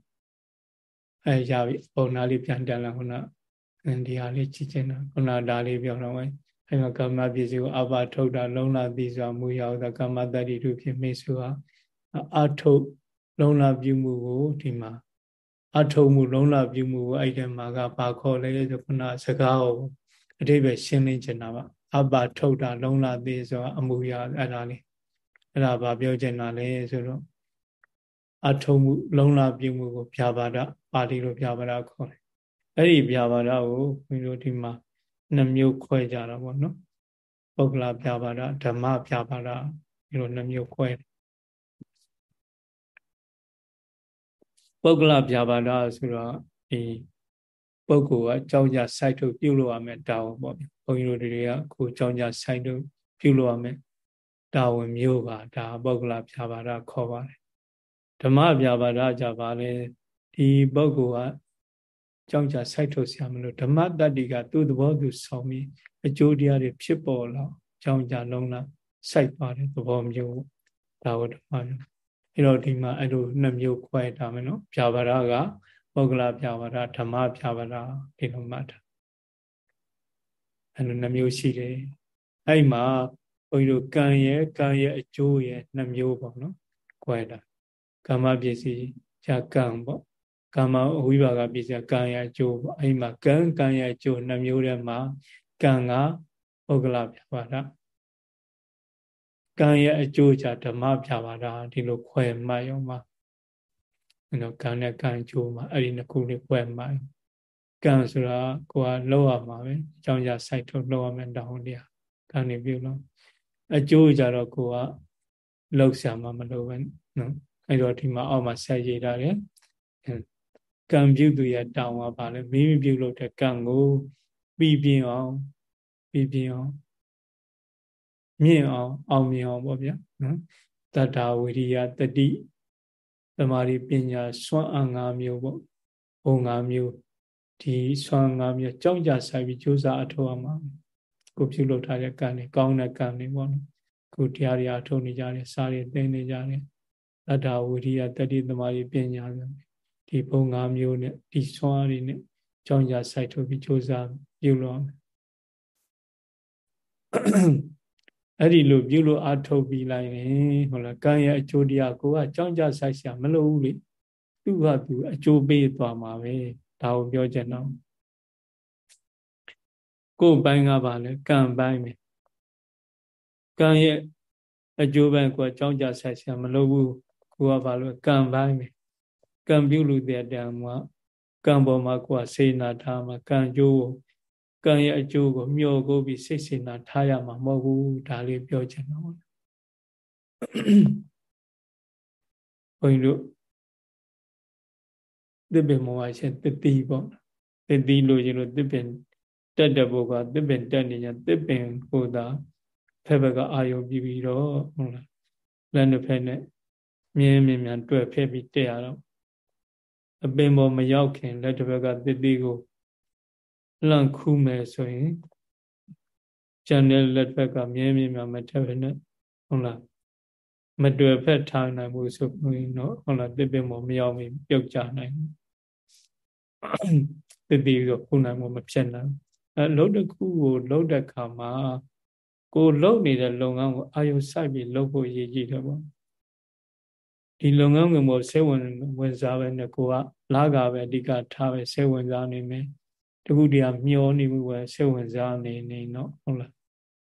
အဲရပြီပေါ်နာလေးပြန်တန်လာခုနဒီဟာလေးကြည့်ချင်တာခုနဒါလေးပြောတော့မယ်အဲမှာကမ္မပစ္စည်းကိုအဘထုတ်တာလုံးလာသည်စွာမူရောက်သောကမ္မတ္တိတို့ဖြင့်မေဆိုဟာအထုတ်လုံးလာပြုမှုကိုဒီမှာ အထုတ်မှုလုံးလာပြုမှုကိုအဲ့ဒီမှာကဘာခေါ်လဲဆိုခုနစကားကိုအတိပ္ပယ်ရှင်းလင်းချင်တာပါအဘထုတ်တာလုံးလာသည်ဆိုတာအမှုရအဲ့ဒါလေးအဲ့ဒါဘာပြောချင်တာလဲဆိုတော့အထုတ်မှုလုံးလာပြုမှုကိုဗျာပါဒပါဠိလိုဗျာပါဒခေါ်တယ်အဲ့ဒီဗျာပါဒကိုဘုန်းကြီးတို့ဒီမှာနှမျိုးခွဲကြတာပေါ့နော်ပုဂ္ဂလပြပါဒဓမ္မပြပါဒဒီလိုနှမျိုးခွဲ ပုဂ္ဂလပြပါဒဆိုတော့ဒီပုဂ္ဂိုလ်ကကြောင်းကြစိုက်ထုတ်ပြုလို့ရမယ်တာဝန်ပေါ့ဗျဘုန်းကြီးတို့တွေကကိုကြောင်းကြစိုက်ထုတ်ပြုလို့ရမယ်တာဝန်မျိုးပါဒါပုဂ္ဂလပြပါဒခေါ်ပါတယ်ဓမ္မပြပါဒကြပါလေဒီပုဂ္ဂိုလ်ကကြောင်းကြစိုက်ထုတ်ဆရာမလို့ဓမ္မတတ္တိကသူ့သဘောသူဆောင်ပြီးအကျိုးတရားတွေဖြစ်ပေါ်လာကြောင်းကြလုံးလာစိုက်ပါတယ်သဘောမျိုးဒါဝဓမ္မမျိုး အဲ့တော့ဒီမှာအဲ့လိုနှစ်မျိုးခွဲထားမယ်နော်ဖြာပါရကပုဂ္ဂလဖြာပါရဓမ္မဖြာပါရဒီလိုမှတ်တာအဲ့လိုနှစ်မျိုးရှိတယ်အဲ့မှာဘုန်းကြီးတို့ကံရဲ့ကံရဲ့အကျိုးရဲ့နှစ်မျိုးပေါ့နော်ခွဲတာကမ္မပစ္စည်းခြာကံပေါ့ကာမဝိပါကပစ္စယကံရဲ့အကျိုးပေါ့အဲ့မှာကံကံရဲ့အကျိုးနှမျိုးထဲမှာကံကပုဂ္ဂလပြပါဒ ကံရဲ့အကျိုးကြဓမ္မပြပါဒဒီလိုခွဲမှတ်ရောမှာအဲ့တော့ကံနဲ့ကံအကျိုးမှာအဲ့ဒီနှစ်ခုလေးခွဲမှတ်ကံဆိုတာကိုကလောက်ရမှာပဲအကြောင်းကြစိုက်ထုတ်လောက်ရမယ်တောင်းတရားကံနေပြုလို့အကျိုးကြတော့ကိုကလောက်ဆံမှာမလို့ပဲနော်အဲ့တော့ဒီမှာအောက်မှာဆက်ရေးထားတယ်ကံပြုသူရဲ့တောင်းပါပါလေမိမိပြုလို့တဲ့ကံကိုပြီးပြင်းအောင်ပြီးပြင်းအောင် မြင့်အောင်အောင်မြင်အောင်ပေါ့ဗျာနော်တတ္တာဝိရိယတတိသမာဓိပညာစွမ်းအား၅မျိုးပေါ့ဘုံ၅မျိုးဒီစွမ်း၅မျိုးကြောင်းကြဆိုင်ပြီးကြိုးစားအထောက်အမှာကိုပြုလုပ်ထားတဲ့ကံတွေကောင်းတဲ့ကံတွေပေါ့နော်ကိုတရားတွေအထောက်နေကြတယ်စားတွေသိနေကြတယ်တတ္တာဝိရိယတတိသမာဓိပညာဒီဘုံ၅မျိုးနဲ့ဒီစွမ်းအားတွေနဲ့ကြောင်းကြဆိုင်ထုတ်ပြီးကြိုးစားပြုလုပ်အောင် အဲ့ဒီလိုပြုလို့အထုတ်ပြီးလိုက်ရင်ဟုတ်လားကံရဲ့အကျိုးတရားကိုကကြောင်းကြဆိုင်ရှာမလို့ဘူးလေသူ့ဟာသူအကျိုးပေးသွားမှာပဲဒါကိုပြောချင်တော့ကိုယ်ပိုင်းကပါလဲကံပိုင်းပဲကံရဲ့အကျိုးပိုင်းကိုကြောင်းကြဆိုင်ရှာမလို့ဘူးကိုကပါလို့ကံပိုင်းပဲကံပြုလို့တဲ့တံမှာကံပေါ်မှာကိုယ်ကစေနာထားမှာကံကျိုး ကိုကံရဲ့အကျိုးကိုမျှော်ကိုပြီးစိတ်စေနာထားရမှာမဟုတ်ဘူးဒါလေးပြောချင်တော့ဘုန်းကြီးတို့သစ်ပင်မောဟရှင်တတိပေါ့တတိလို့ရင်လို့သစ်ပင်တက်တဲ့ဘုကသစ်ပင်တက်နေကြသစ်ပင်ကိုသာဖက်ဘက်ကအာယုံပြီးပြီးတော့ဟုတ်လားလက်နှစ်ဖက်နဲ့မြင်းမြင်းမြန်တွေ့ဖက်ပြီးတက်ရတော့အပင်ပေါ်မရောက်ခင်လက်တစ်ဘက်ကတတိကို လှန့်ခူးမယ်ဆိုရင်ကျန်တဲ့လက်ဘက်ကမြဲမြဲမြမထက်ပဲနဲ့ဟုတ်လားမတွေ့ဖက်ထားနိုင်ဘူးဆိုရင်တော့ဟုတ်လားတစ်ပင်မမရောက်မီပြုတ်ကြနိုင်တတိဆိုခုနိုင်မှုမဖြစ်နိုင်အဲလုံးတစ်ခုကိုလုံးတဲ့ခါမှာကိုလုံနေတဲ့လုပ်ငန်းကိုအာယုစိုက်ပြီးလုပ်ဖို့ရည်ကြည်တယ်ပေါ့ဒီလုပ်ငန်းဝင်ဖို့စိတ်ဝင်ဝင်စားပဲနဲ့ကိုကလာကပဲအဓိကထားပဲစိတ်ဝင်စားနေမယ် တခုတည်းမျောနေမှုပဲစိတ်ဝင်စားနေနေတော့ဟုတ်လား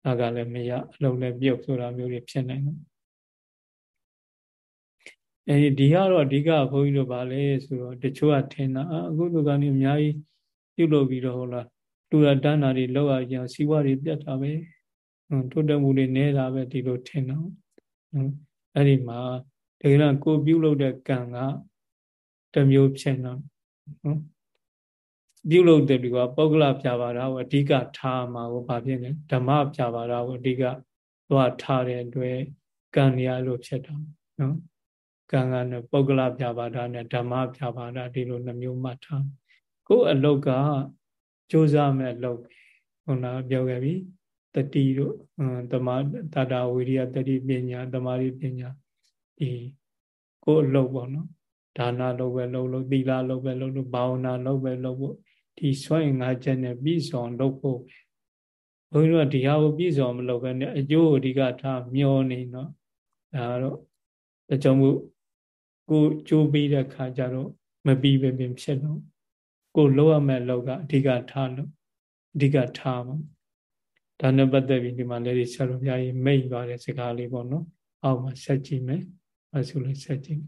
ဒါကလည်းမရအလုံးလည်းပြုတ်ဆိုတာမျိုးတွေဖြစ်နိုင်တယ်အဲဒီကတော့အဓိကဘုန်းကြီးတို့ဗာလဲဆိုတော့တချို့ကထင်တာအခုသူကနေအများကြီးပြုတ်လို့ပြီးတော့ဟုတ်လားတူရတန်းတာတွေလောက်ရအောင်စီးပွားတွေပြတ်တာပဲတိုးတက်မှုတွေနေတာပဲဒီလိုထင်တော့အဲ့ဒီမှာတကယ်တော့ကိုပြုတ်လို့တဲ့ကံကတမျိုးဖြစ်တော့နော် ပြုလုပ်တယ်ဒီကပုဂ္ဂလပြပါတာကိုအဓိကထားမှာကိုဘာဖြစ်လဲဓမ္မပြပါတာကိုအဓိကသွားထားတဲ့အတွက်ကံရလို့ဖြစ်တာနော်ကံကနဲ့ပုဂ္ဂလပြပါတာနဲ့ဓမ္မပြပါတာဒီလိုနှမျိုးမှတ်ထားကိုယ်အလုတ်ကကြိုးစားမဲ့အလုတ်ခုနပြောခဲ့ပြီတတိတို့သမာတတာဝိရိယတတိပညာသမာဓိပညာဒီကိုယ်အလုတ်ပေါ့နော်ဒါနလုပ်ပဲလုပ်လို့သီလလုပ်ပဲလုပ်လို့ဘာဝနာလုပ်ပဲလုပ်ဖို့ ဒီစွန့်ငါချက်နဲ့ပြီးဆောင်လုပ်ဖို့ဘုန်းကြီးတို့ကဒီဟာကိုပြီးဆောင်မလုပ်ဘဲနဲ့အကျိုးအဓိကထားမျောနေတော့ဒါတော့အကြောင်းမို့ကိုကြိုးပြီးတဲ့ခါကျတော့မပြီးပဲပင်ဖြစ်တော့ကိုလောက်ရမဲ့လောက်ကအဓိကထားလို့အဓိကထားပါဒါနဲ့ပတ်သက်ပြီးဒီမှာလည်းဆရာတော်ဘုရားကြီးမိတ်သွားတဲ့စကားလေးပေါ့နော်အောက်မှာဆက်ကြည့်မယ်အဲဆိုလို့ဆက်ကြည့်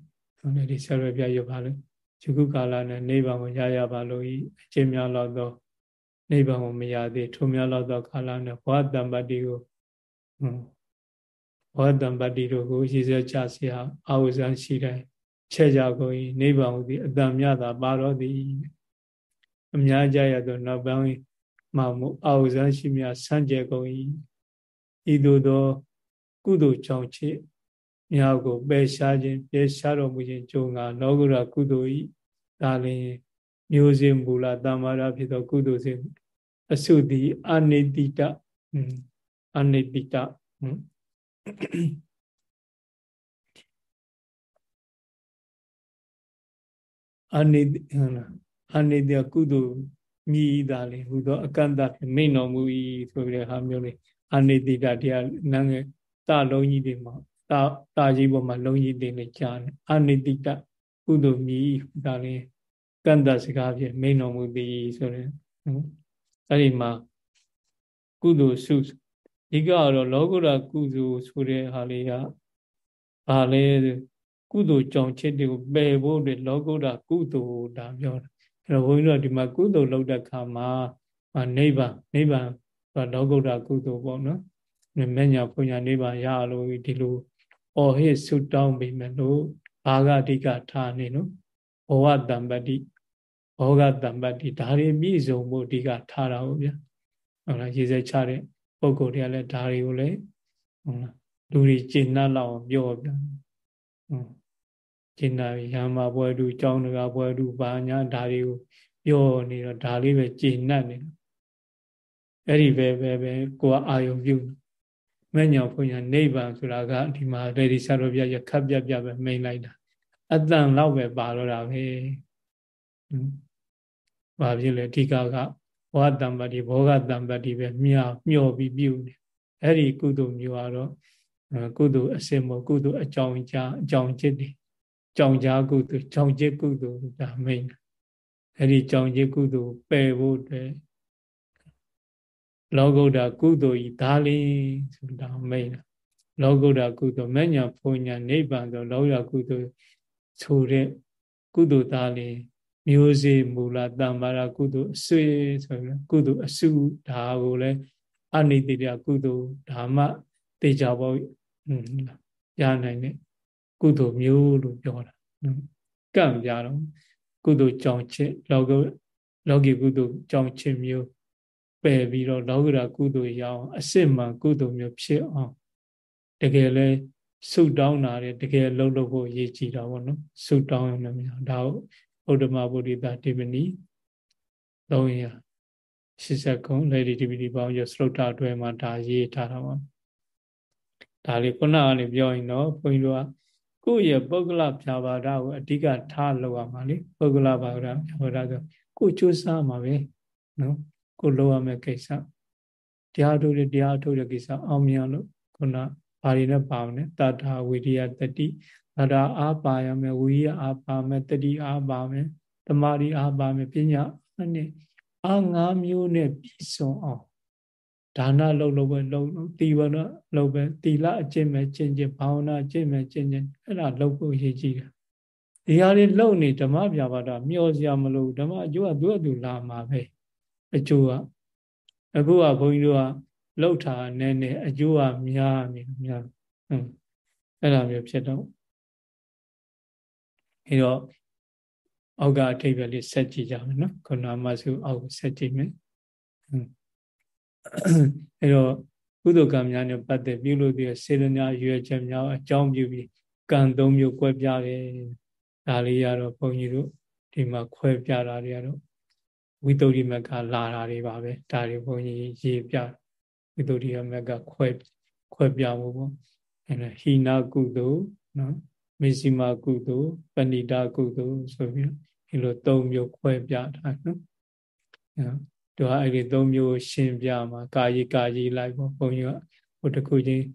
မယ်ဒီဆရာတော်ဘုရားရုပ်ပါလို့ ယခုကာလနဲ့နိဗ္ဗာန်ကိုရရပါလို့ဤအကျဉ်းများလောက်သောနိဗ္ဗာန်ကိုမရသေးထိုများလောက်သောကာလနဲ့ဘောတံပတ္တိကိုဘောတံပတ္တိတို့ကိုရည်စဲကြเสียအာဝဇံရှိတိုင်းချဲ့ကြကုန်၏နိဗ္ဗာန်ကိုသည်အတန်မြတာပါတော့သည်အများကြရသောနောက်ပိုင်းမှမူအာဝဇံရှိမြဆန့်ကျဲကုန်၏ဤသို့သောကုသိုလ်ကြောင့်ချစ် မြောက်ကိုပယ်ရှားခြင်းပယ်ရှားတော်မူခြင်းကြုံငါလောကုတ္တကုသိုလ်ဤဒါလင်မျိုးစင်မူလတမ္မာရဖြစ်သောကုသိုလ်စဉ်အစုသည်အနိတိတအနိတိတအနိတိအနိတိကုသိုလ်မြည်သာလေဟူသောအကန့်အသတ်မိန်တော်မူ၏ဆိုတဲ့ဟာမျိုးလေးအနိတိတတရားနန်းငယ်တလုံးကြီးတွေမှာ တာတာကြီးပေါ်မှာလုံးကြီးတင်နေကြားတယ်အနိတိတကုသိုလ်မြည်ဒါလည်းကန့်တစကားဖြင့်မိန်တော်မူသည်ဆိုရင်အဲ့ဒီမှာကုသိုလ်စုဒီကတော့လောကုတ္တကုသိုလ်ဆိုတဲ့ဟာလေးကဘာလဲကုသိုလ်ကြောင့်ချစ်တွေကိုပယ်ဖို့အတွက်လောကုတ္တကုသိုလ်ဒါပြောတာအဲ့တော့ဘုန်းကြီးတို့ဒီမှာကုသိုလ်လုပ်တဲ့ခါမှာနိဗ္ဗာန်နိဗ္ဗာန်လောကုတ္တကုသိုလ်ပေါ့နော်မညာဘုညာနိဗ္ဗာန်ရလို့ဒီလို အော်ဟစ်ဆုတောင်းပြီးမယ်လို့ဘာဂအဓိကထားနေနော်ဘဝတံပတ္တိဘောဂတံပတ္တိဒါတွေပြည့်စုံဖို့အဓိကထားတာဟုတ်ဗျာဟုတ်လားရေးစဲချတဲ့ပုံကိုယ်တွေကလည်းဒါတွေကိုလည်းဟုတ်လားလူတွေကျင့်နှက်လောက်ပြောပြဟုတ်ကျင့်နာရဟမဘွယ်တူကြောင်းတကာဘွယ်တူဘာညာဒါတွေကိုပြောနေတော့ဒါလေးပဲကျင့်နှက်နေတယ်အဲ့ဒီပဲပဲပဲကိုယ်အာယုံပြု မဲ့ညာဖွညာနိဗ္ဗာန်ဆိုတာကဒီမှာရေဒီဆရာတော်ပြရခပ်ပြပြပဲမိန်လိုက်တာအတန်လောက်ပဲပါတော့တာပဲဘာဖြစ်လဲအဓိကကဘောဂတံပတိဘောဂတံပတိပဲမြာမျောပြီးပြုနေအဲ့ဒီကုသိုလ်မျိုးကတော့ကုသိုလ်အစင်မို့ကုသိုလ်အကြောင်းကြားအကြောင်းချစ်တယ်ကြောင်ကြားကုသိုလ်ကြောင်ချစ်ကုသိုလ်ဒါမိန်အဲ့ဒီကြောင်ချစ်ကုသိုလ်ပယ်ဖို့အတွက် လောကုတ္တကုသိုလ်ဤဒါလင်းဆိုတာမိန်လောကုတ္တကုသိုလ်မညာဖုန်ညာနိဗ္ဗာန်ဆိုလောကုတ္တကုသိုလ်ဆိုတဲ့ကုသိုလ်သားလေးမျိုးစေ့မူလတမ္မာရကုသိုလ်အဆွေဆိုပြီးကုသိုလ်အစုဒါကိုလည်းအနိတိတကုသိုလ်ဓမ္မတေချာဘောရနိုင်တဲ့ကုသိုလ်မျိုးလို့ပြောတာကံပြတော့ကုသိုလ်ကြောင့်ချစ်လောကလောကီကုသိုလ်ကြောင့်ချစ်မျိုး ပယ်ပြီးတော့လောကရာကုသိုလ်ရအောင်အစစ်မှန်ကုသိုလ်မျိုးဖြစ်အောင်တကယ်လဲဆုတောင်းတာတဲ့တကယ်လှုပ်လို့ဖို့ရည်ကြည်တာပေါ့နော်ဆုတောင်းရင်လည်းဒါဥဒ္ဓမဗုဒ္ဓတာတိပနိ380ခုလေဒီတိပတိပေါင်းရစလုတ်တာအတွဲမှာဒါရေးထားတာပါဒါလေးခုနကနေပြောရင်တော့ဘုန်းကြီးတို့ကကိုယ့်ရဲ့ပုဂ္ဂလဖြာပါဒကိုအဓိကထားလောက်ရမှာလေပုဂ္ဂလဘာဝဒဖြာပါဒဆိုကိုယ်ကြိုးစားမှာပဲနော် ကိုလုပ်ရမယ့်ကိစ္စတရားထုတ်တဲ့တရားထုတ်တဲ့ကိစ္စအောင်မြင်လို့ခုနဘာတွေနဲ့ပါအောင်လဲတထာဝိရိယတတိတထာအားပါရမယ်ဝိရိယအားပါမယ်တတိအားပါမယ်တမာရီအားပါမယ်ပညာအနဲ့အားငါးမျိုးနဲ့ပြည့်စုံအောင်ဒါနလုပ်လို့ပဲလုပ်လို့တီဝနလုပ်ပဲတီလအကျင့်ပဲကျင့်ကျင့်ဘာဝနာအကျင့်ပဲကျင့်ကျင့်အဲ့ဒါလုပ်ဖို့ရည်ကြီးတယ်ဒီဟာလေးလုပ်နေဓမ္မပြပါတာမျောစရာမလိုဓမ္မအကျိုးကသူ့အတူလာမှာပဲ အကျိုးကအခုကဘုန်းကြီးတို့ကလှုပ်တာနည်းနည်းအကျိုးကများနေများဟုတ်အဲ့လိုမျိုးဖြစ်တော့အဲတော့အောက်ကအထိပ်ပဲလေးဆက်ကြည့်ကြမယ်နော်ခုနမဆုအောက်ဆက်ကြည့်မယ်အဲတော့ကုသိုလ်ကံများနဲ့ပတ်သက်ပြုလို့ပြီးစေတနာရွယ်ချက်များအကြောင်းပြုပြီးကံသုံးမျိုးကွဲပြားတယ်ဒါလေးရတော့ဘုန်းကြီးတို့ဒီမှာခွဲပြတာတွေကတော့ ဝိတ္တုရိမကလာတာတွေပါပဲဒါတွေဘုန်းကြီးရေးပြဝိတ္တုရိမကခွဲခွဲပြဖို့ပေါ့အဲဒါဟိနာကုသိုလ်နော်မေဇိမာကုသိုလ်ပဏိတာကုသိုလ်ဆိုပြီးဒီလို၃မျိုးခွဲပြထားနော်အဲတို့အဲ့ဒီ၃မျိုးရှင်းပြမှာကာယီကာယီလိုက်ပေါ့ဘုန်းကြီးကဟိုတစ်ခုချင်း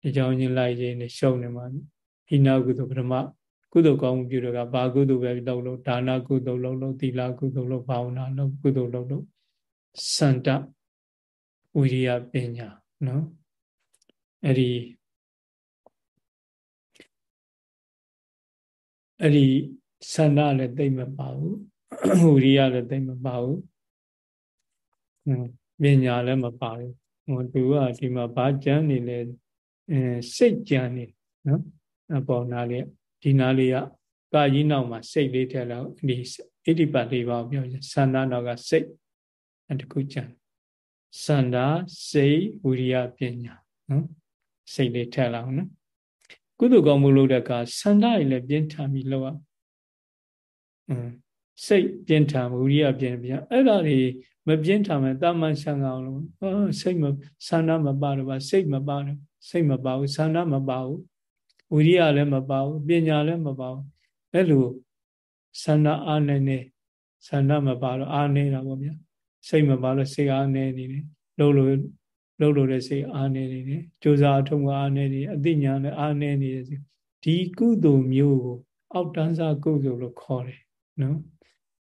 ဒီကြောင်းချင်းလိုက်ချင်းနဲ့ရှုံနေမှာဟိနာကုသိုလ်ပထမ ကုသိုလ်ကောင်းမှုပြုတော့ကဘာကုသိုလ်ပဲလုပ်လို့ဒါနကုသိုလ်လုပ်လို့သီလကုသိုလ်လုပ်ဘာဝနာလုပ်ကုသိုလ်လုပ်လို့စန္ဒဝိရိယပညာနော်အဲ့ဒီအဲ့ဒီစန္ဒလည်းသိမ့်မပါဘူးဝိရိယလည်းသိမ့်မပါဘူးပညာလည်းမပါဘူးဟိုသူကဒီမှာဘာကြမ်းနေလဲအဲစိတ်ကြမ်းနေနော်အပေါ်နာလေး ဒီနာလေးကကာကြီးနောက်မှာစိတ်လေးထည့်လောက်ဒီဣတိပတ်လေးပါပြောရင်စန္ဒနောက်ကစိတ်အတခုကြံစန္ဒစိတ်ဝိရိယပညာနော်စိတ်လေးထည့်လောက်နော်ကုသိုလ်ကောင်းမှုလုပ်တဲ့အခါစန္ဒရည်လည်းပြင်းထန်ပြီးလောက်အောင်อืมစိတ်ပြင်းထန်ဝိရိယပြင်းပြအဲ့ဒါတွေမပြင်းထန်မဲ့တာမန်ဆံကောင်လို့ဟောစိတ်မစန္ဒမပါတော့ပါစိတ်မပါတော့စိတ်မပါဘူးစန္ဒမပါဘူး ဝိရိယလည်းမပါဘူးပညာလည်းမပါဘူးအဲ့လိုဆန္ဒအားနေနေဆန္ဒမပါတော့အားနေတာပေါ့ဗျာစိတ်မပါလို့စိတ်အားနေနေတယ်လှုပ်လို့လှုပ်လို့တဲ့စိတ်အားနေနေတယ်ကြိုးစားအထုံးကအားနေနေအသိဉာဏ်လည်းအားနေနေတယ်ဒီကုသိုလ်မျိုးကိုအောက်တန်းစားကုသိုလ်လို့ခေါ်တယ်နော်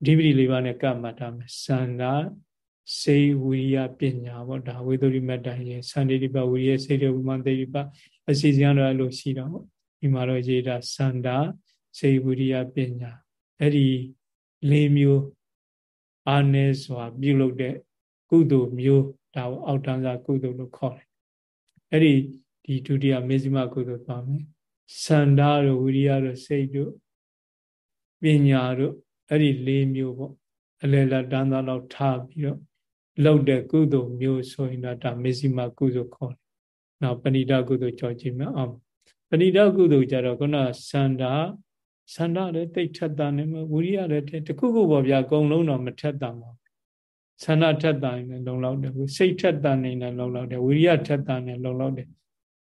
ဒီပတိလေးပါးနဲ့ကပ်မှတ်ထားမယ်စန္ဒ စေဝိရိယပညာပေါ့ဒါဝေဒရိမတ္တရေစန္ဒီပဝိရိယစေတဝိမန္တိပအစီအစဉ်တော့အဲ့လိုရှိတော့ပေါ့ဒီမှာတော့ရေးတာစန္ဒစေဝိရိယပညာအဲ့ဒီလေးမျိုးအာနေစွာပြုလုပ်တဲ့ကုသိုလ်မျိုးဒါကိုအောက်တန်းစားကုသိုလ်လို့ခေါ်တယ်အဲ့ဒီဒီဒုတိယမေဇိမကုသိုလ်သွားမယ်စန္ဒတို့ဝိရိယတို့စိတ်တို့ပညာတို့အဲ့ဒီလေးမျိုးပေါ့အလယ်လတန်းသားလောက်ထားပြီးတော့ လောက်တဲ့ကုသိုလ်မျိုးဆိုရင်တော့ဒါမေဇိမကုသိုလ်ခေါ်တယ်။နောက်ပဏိတကုသိုလ်ကြောင့်ကြည့်မယ်အောင်ပဏိတကုသိုလ်ကြတော့ခုနစန္ဒစန္ဒလည်းတိတ်ထက်တာနေမှာဝိရိယလည်းတခုခုပေါ့ဗျာအကုန်လုံးတော့မထက်တာမှာဆန္ဒထက်တာနေလုံလောက်တယ်စိတ်ထက်တာနေလည်းလုံလောက်တယ်ဝိရိယထက်တာနေလုံလောက်တယ်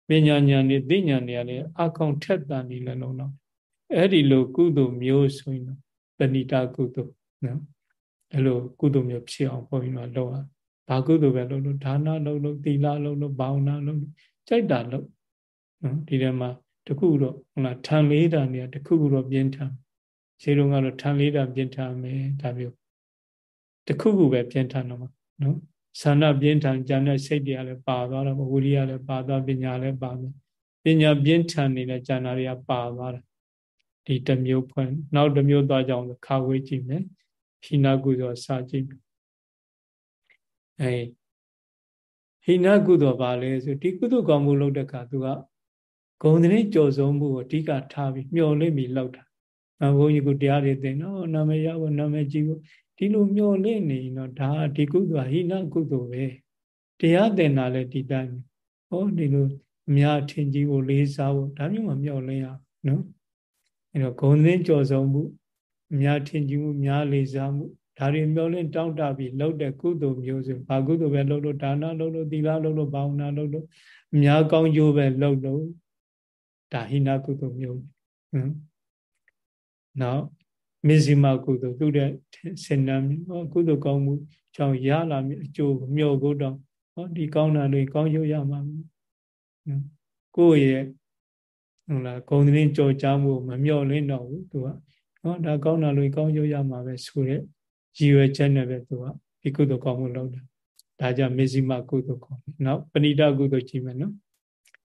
ပညာဉာဏ်နဲ့သိဉာဏ်တွေကလည်းအကောင်ထက်တာနေလည်းလုံလောက်အဲ့ဒီလိုကုသိုလ်မျိုးဆိုရင်တော့ပဏိတကုသိုလ်နော် အဲ့လိုကုသိုလ်မျိုးဖြစ်အောင်ဘုန်းကြီးတို့လုပ်ရဘာကုသိုလ်ပဲလုပ်လို့ဒါနလုပ်လို့သီလလုပ်လို့ဘာဝနာလုပ်လို့ကြိုက်တာလုပ်နော်ဒီထဲမှာတခုတော့ဟုတ်လားထံလေးတာနေတခုခုတော့ပြင်းထန်ခြေလုံးကတော့ထံလေးတာပြင်းထန်မယ်ဒါမျိုးတခုခုပဲပြင်းထန်တော့မှာနော်ဆန္ဒပြင်းထန်ကြံတဲ့စိတ်တွေကလည်းပါသွားတော့ဝိရိယလည်းပါသွားပညာလည်းပါမယ်ပညာပြင်းထန်နေတဲ့ဉာဏ်တွေကပါသွားတာဒီတစ်မျိုးဖွင့်နောက်တစ်မျိုးသွားကြအောင်ခါဝေးကြည့်မယ် ဟိနကုသိုလ်စာကြည့်အဲဟိနကုသိုလ်ပါလဲဆိုဒီကုသိုလ်ကောင်းမှုလုပ်တဲ့အခါသူကဂုံတဲ့ကြော်စုံမှုကိုအဓိကထားပြီးမျှော်လင့်ပြီးလောက်တာ။ဘုန်းကြီးကတရားတွေသင်တော့နာမည်ရဖို့နာမည်ကြီးဖို့ဒီလိုမျှော်လင့်နေတော့ဒါဒီကုသိုလ်ဟိနကုသိုလ်ပဲ။တရားသင်တာလည်းဒီတိုင်း။ဟောဒီလိုအများထင်ကြီးကိုလေးစားဖို့ဒါမျိုးမှမျှော်လင့်ရနော်။အဲတော့ဂုံတဲ့ကြော်စုံမှု အများထင်ကြီးမှုများလေးစားမှုဒါတွေမျောလင့်တောင်းတပြီးလှုပ်တဲ့ကုသိုလ်မျိုးဆိုဘာကုသိုလ်ပဲလှုပ်လို့ဒါနလှုပ်လို့သီလလှုပ်လို့ဘာဝနာလှုပ်လို့အများကောင်းကျိုးပဲလှုပ်လို့ဒါဟိနကုသိုလ်မျိုးဟမ်နောက်မေဇိမကုသိုလ်သူတဲ့စေနမ်းဟောကုသိုလ်ကောင်းမှုကြောင့်ရလာမြအကျိုးမျှော်ကိုတော့ဟောဒီကောင်းတာတွေကောင်းကျိုးရမှာကိုယ့်ရဲ့ဟုတ်လားဂုံသတင်းကြော်ကြားမှုမမျှော်လင့်တော့ဘူးသူက ဟောဒါကောင်းတာလို့ကောင်းကျိုးရမှာပဲဆိုတဲ့ရည်ရွယ်ချက်နဲ့ပဲသူကဒီကုသိုလ်ကောင်းမှုလုပ်တာဒါကြောင့်မေဇိမကုသိုလ်ကောင်းနောက်ပဏိတကုသိုလ်ကြည့်မယ်နော်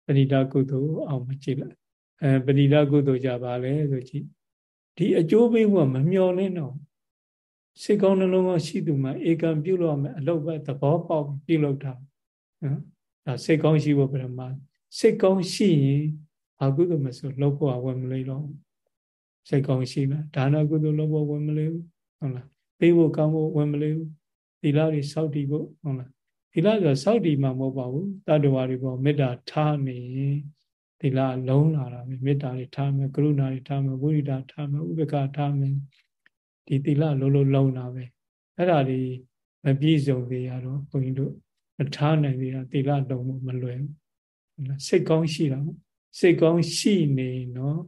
ပဏိတကုသိုလ်အောင်မကြည့်လိုက်အဲပဏိတကုသိုလ်ကြပါလေဆိုကြည့်ဒီအကျိုးပေးမှုကမမျော်လင့်တော့စိတ်ကောင်းနှလုံးကောင်းရှိသူမှဧကံပြုလို့ရမယ်အလုပ်ပဲသဘောပေါက်ပြုလုပ်တာနော်ဒါစိတ်ကောင်းရှိဖို့ပြမစိတ်ကောင်းရှိရင်အကုသိုလ်မဆိုလုပ်ဖို့ဝယ်မလို့တော့ စိတ်ကောင်းရှိမှဒါနကုသိုလ်လုပ်ဖို့ဝယ်မလို့ဟုတ်လားပေးဖို့ကောင်းဖို့ဝယ်မလို့သီလတွေစောင့်တည်ဖို့ဟုတ်လားသီလဆိုစောင့်တည်မှာမဟုတ်ပါဘူးတတ္တဝါတွေပေါ်မေတ္တာထားနေသီလလုံးလာတာပဲမေတ္တာတွေထားမယ်ကရုဏာတွေထားမယ်ဝိရိဒာထားမယ်ဥပက္ခထားမယ်ဒီသီလလုံးလုံးလုံးလာပဲအဲ့ဒါတွေမပြည့်စုံသေးရတော့ဘုန်းကြီးတို့မထားနိုင်သေးတာသီလလုံးမလွယ်ဘူးစိတ်ကောင်းရှိတာစိတ်ကောင်းရှိနေနော်